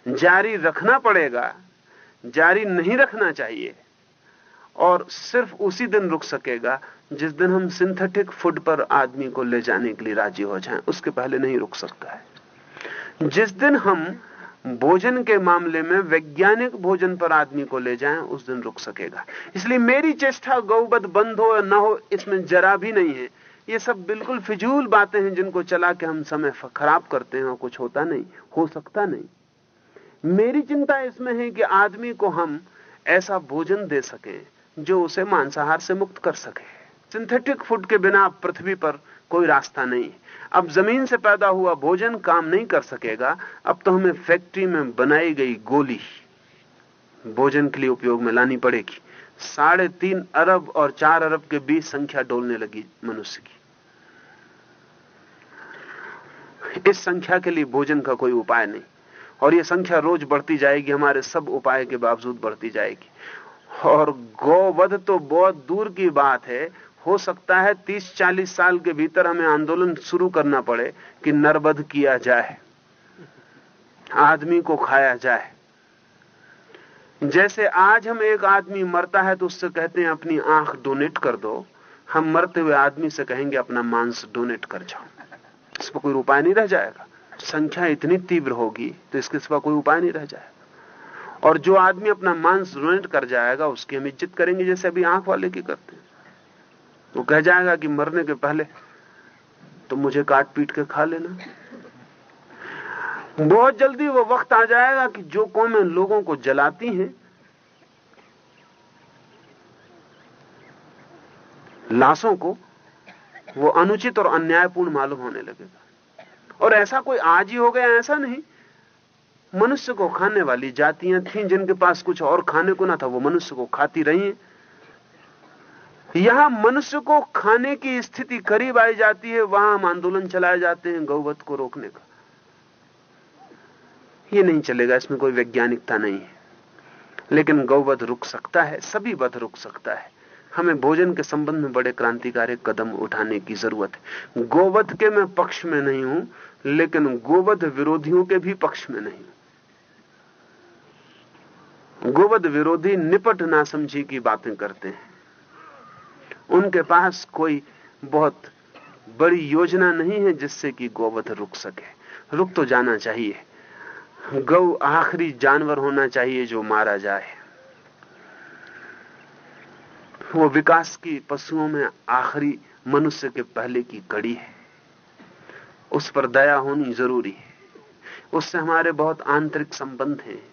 जारी रखना पड़ेगा, जारी नहीं रखना चाहिए, और सिर्फ़ उसी दिन रुक सकेगा जिस दिन हम सिंथेटिक फ़ूड पर आदमी को ले जाने के लिए राज़ी हो जाएँ। उसके पहले नहीं रुक सकता है। जिस दिन हम भोजन के मामले में वैज्ञानिक भोजन पर आदमी को ले जाएँ, उस दिन रुक सकेगा। इसलिए मेरी चेष्टा गौबध बंद हो या ना हो, इसमें जरा भी नहीं है। ये सब बिल्कुल फिजूल बातें हैं जिनको चला के हम समय खराब करते हैं और कुछ होता नहीं, हो सकता नहीं। मेरी चिंता इसमें है कि आदमी को हम ऐसा भोजन दे सके, जो उसे मांसाहार से मुक्त कर सके। सिंथेटिक फ़ूड के बिना पृथ्वी पर कोई रास्ता नहीं अब ज़मीन से पैदा हुआ भोजन काम नहीं कर सकेगा, अब तो हमें फैक्ट्री में बनाई गई गोली। भोजन के लिए उपयोग में लानी पड़ेगी। साढ़े तीन अरब और चार अरब के बीच संख्या डोलने लगी मनुष्य की। इस संख्या के लिए भोजन का कोई उपाय नहीं, और यह संख्या रोज बढ़ती जाएगी, हमारे सब उपाय के बावजूद बढ़ती जाएगी। और गौवध तो बहुत दूर की बात है हो सकता है 30-40 साल के भीतर हमें आंदोलन शुरू करना पड़े कि नरबध किया जाए, आदमी को खाया जाए। जैसे आज हम एक आदमी मरता है तो उससे कहते हैं, अपनी आँख डोनेट कर दो। हम मरते हुए आदमी से कहेंगे, अपना मांस डोनेट कर जाओ। इस पर कोई उपाय नहीं रह जाएगा। संख्या इतनी तीव्र होगी तो इसके सिवा कोई उपाय नहीं रह जाएगा। और जो आदमी अपना मांस डोनेट कर जाएगा, उसकी हम इज़्ज़त करेंगे, जैसे अभी आँख वाले की करते हैं। वो कह जाएगा कि मरने के पहले तो मुझे काट पीट के खा लेना। बहुत जल्दी वो वक्त आ जाएगा कि जो कौमें लोगों को जलाती हैं, लाशों को वो अनुचित और अन्यायपूर्ण मालूम होने लगेगा। और ऐसा कोई आज ही हो गया, ऐसा नहीं। मनुष्य को खाने वाली जातियाँ थीं जिनके पास कुछ और खाने को ना था, वो मनुष्य को खाती रही यहाँ मनुष्य को खाने की स्थिति करीब आई जाती है, वहाँ हम आंदोलन चलाए जाते हैं गौवत को रोकने का। ये नहीं चलेगा, इसमें कोई वैज्ञानिकता नहीं है। लेकिन गौवध रुक सकता है, सभी वध रुक सकता है। हमें भोजन के संबंध में बड़े क्रांतिकारी कदम उठाने की ज़रूरत है। गोवध के मैं पक्ष में नहीं हूँ, लेकिन गोवध विरोधियों के भी पक्ष में नहीं हूँ। गोवध विरोधी निपट ना समझी की बातें करते हैं। उनके पास कोई बहुत बड़ी योजना नहीं है जिससे कि गोवध रुक सके। रुक तो जाना चाहिए। गौ आखिरी जानवर होना चाहिए जो मारा जाए। वो विकास की पशुओं में आखिरी मनुष्य के पहले की कड़ी है। उस पर दया होनी ज़रूरी है। उससे हमारे बहुत आंतरिक संबंध हैं।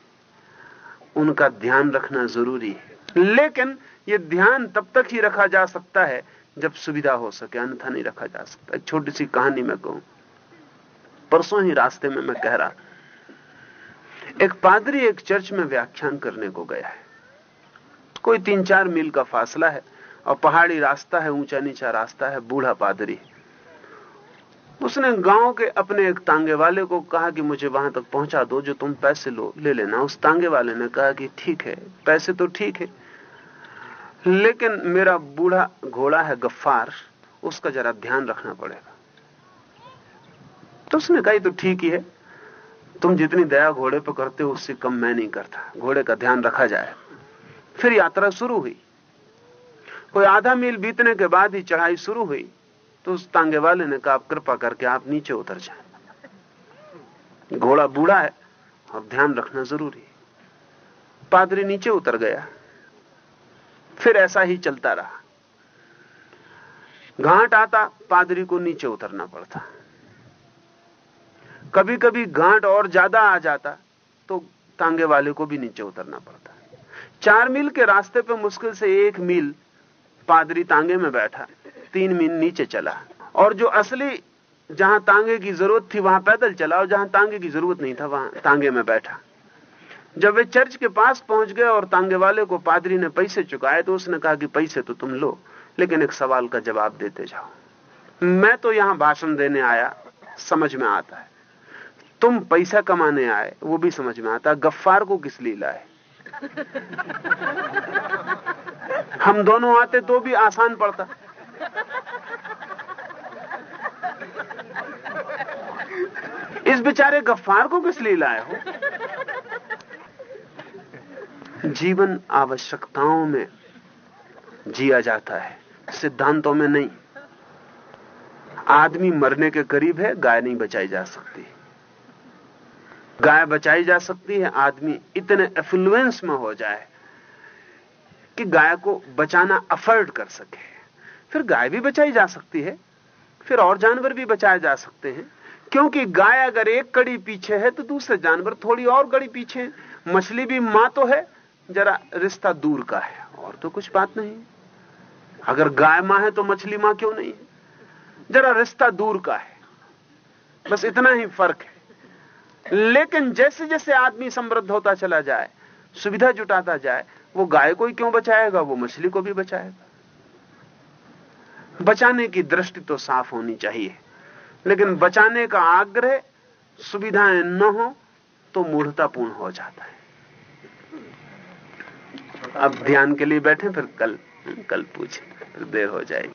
उनका ध्यान रखना ज़रूरी है। लेकिन ये ध्यान तब तक ही रखा जा सकता है जब सुविधा हो सके, अन्यथा नहीं रखा जा सकता। छोटी सी कहानी मैं कहूँ। परसों ही रास्ते में मैं कह रहा एक पादरी एक चर्च में व्याख्यान करने को गया है। कोई तीन चार मील का फासला है और पहाड़ी रास्ता है ऊँचा नीचा रास्ता है, बूढ़ा पादरी उसने गाँव के अपने एक तांगे वाले को कहा कि मुझे वहाँ तक पहुँचा दो, जो तुम पैसे लो, ले लेना। उस तांगे वाले ने कहा कि ठीक है, पैसे तो ठीक है। लेकिन मेरा बूढ़ा घोड़ा है गफ्फार, उसका जरा ध्यान रखना पड़ेगा। तो उसने कहा तो ठीक ही है। तुम जितनी दया घोड़े पर करते हो, उससे कम मैं नहीं करता। घोड़े का ध्यान रखा जाए। फिर यात्रा शुरू हुई। कोई आधा मील बीतने के बाद ही चढ़ाई शुरू हुई। तो उस तांगे वाले ने कहा कृपा करके आप नीचे उतर जाए। घोड़ा बूढ़ा है और ध्यान रखना ज़रूरी है। पादरी नीचे उतर गया। फिर ऐसा ही चलता रहा। घाट आता, पादरी को नीचे उतरना पड़ता। कभी कभी घाट और ज़्यादा आ जाता तो तांगे वाले को भी नीचे उतरना पड़ता। चार मील के रास्ते पे मुश्किल से एक मील पादरी तांगे में बैठा, तीन मील नीचे चला। और जो असली जहाँ तांगे की ज़रूरत थी, वहाँ पैदल चला, और जहाँ तांगे की ज़रूरत नहीं था, वहाँ तांगे में बैठा। जब वे चर्च के पास पहुँच गए और तांगे वाले को पादरी ने पैसे चुकाए तो उसने कहा कि पैसे तो तुम लो, लेकिन एक सवाल का जवाब देते जाओ। मैं तो यहाँ भाषण देने आया, समझ में आता है। तुम पैसा कमाने आए, वो भी समझ में आता गफ्फार को किस लिए लाए हम दोनों आते तो भी आसान पड़ता। इस बेचारे गफ्फार को किस लिए लाए हो? जीवन आवश्यकताओं में जिया जाता है, सिद्धांतों में नहीं। आदमी मरने के करीब है, गाय नहीं बचाई जा सकती। गाय बचाई जा सकती है, आदमी इतने एफ्लुएंस में हो जाए कि गाय को बचाना अफर्ड कर सके। फिर गाय भी बचाई जा सकती है, फिर और जानवर भी बचाए जा सकते हैं। क्योंकि गाय अगर एक कड़ी पीछे है तो दूसरे जानवर थोड़ी और कड़ी पीछे मछली भी माँ तो है जरा रिश्ता दूर का है, और तो कुछ बात नहीं। अगर गाय माँ है तो मछली माँ क्यों नहीं? जरा रिश्ता दूर का है। बस इतना ही फ़र्क है। लेकिन जैसे जैसे आदमी समृद्ध होता चला जाए, सुविधा जुटाता जाए, वो गाय को ही क्यों बचाएगा? वो मछली को भी बचाएगा। बचाने की दृष्टि तो साफ़ होनी चाहिए। लेकिन बचाने का आग्रह सुविधाएँ न हो तो मूढ़तापूर्ण हो जाता है। अब ध्यान के लिए बैठे फिर कल कल पूछे फिर देर हो जाएगी।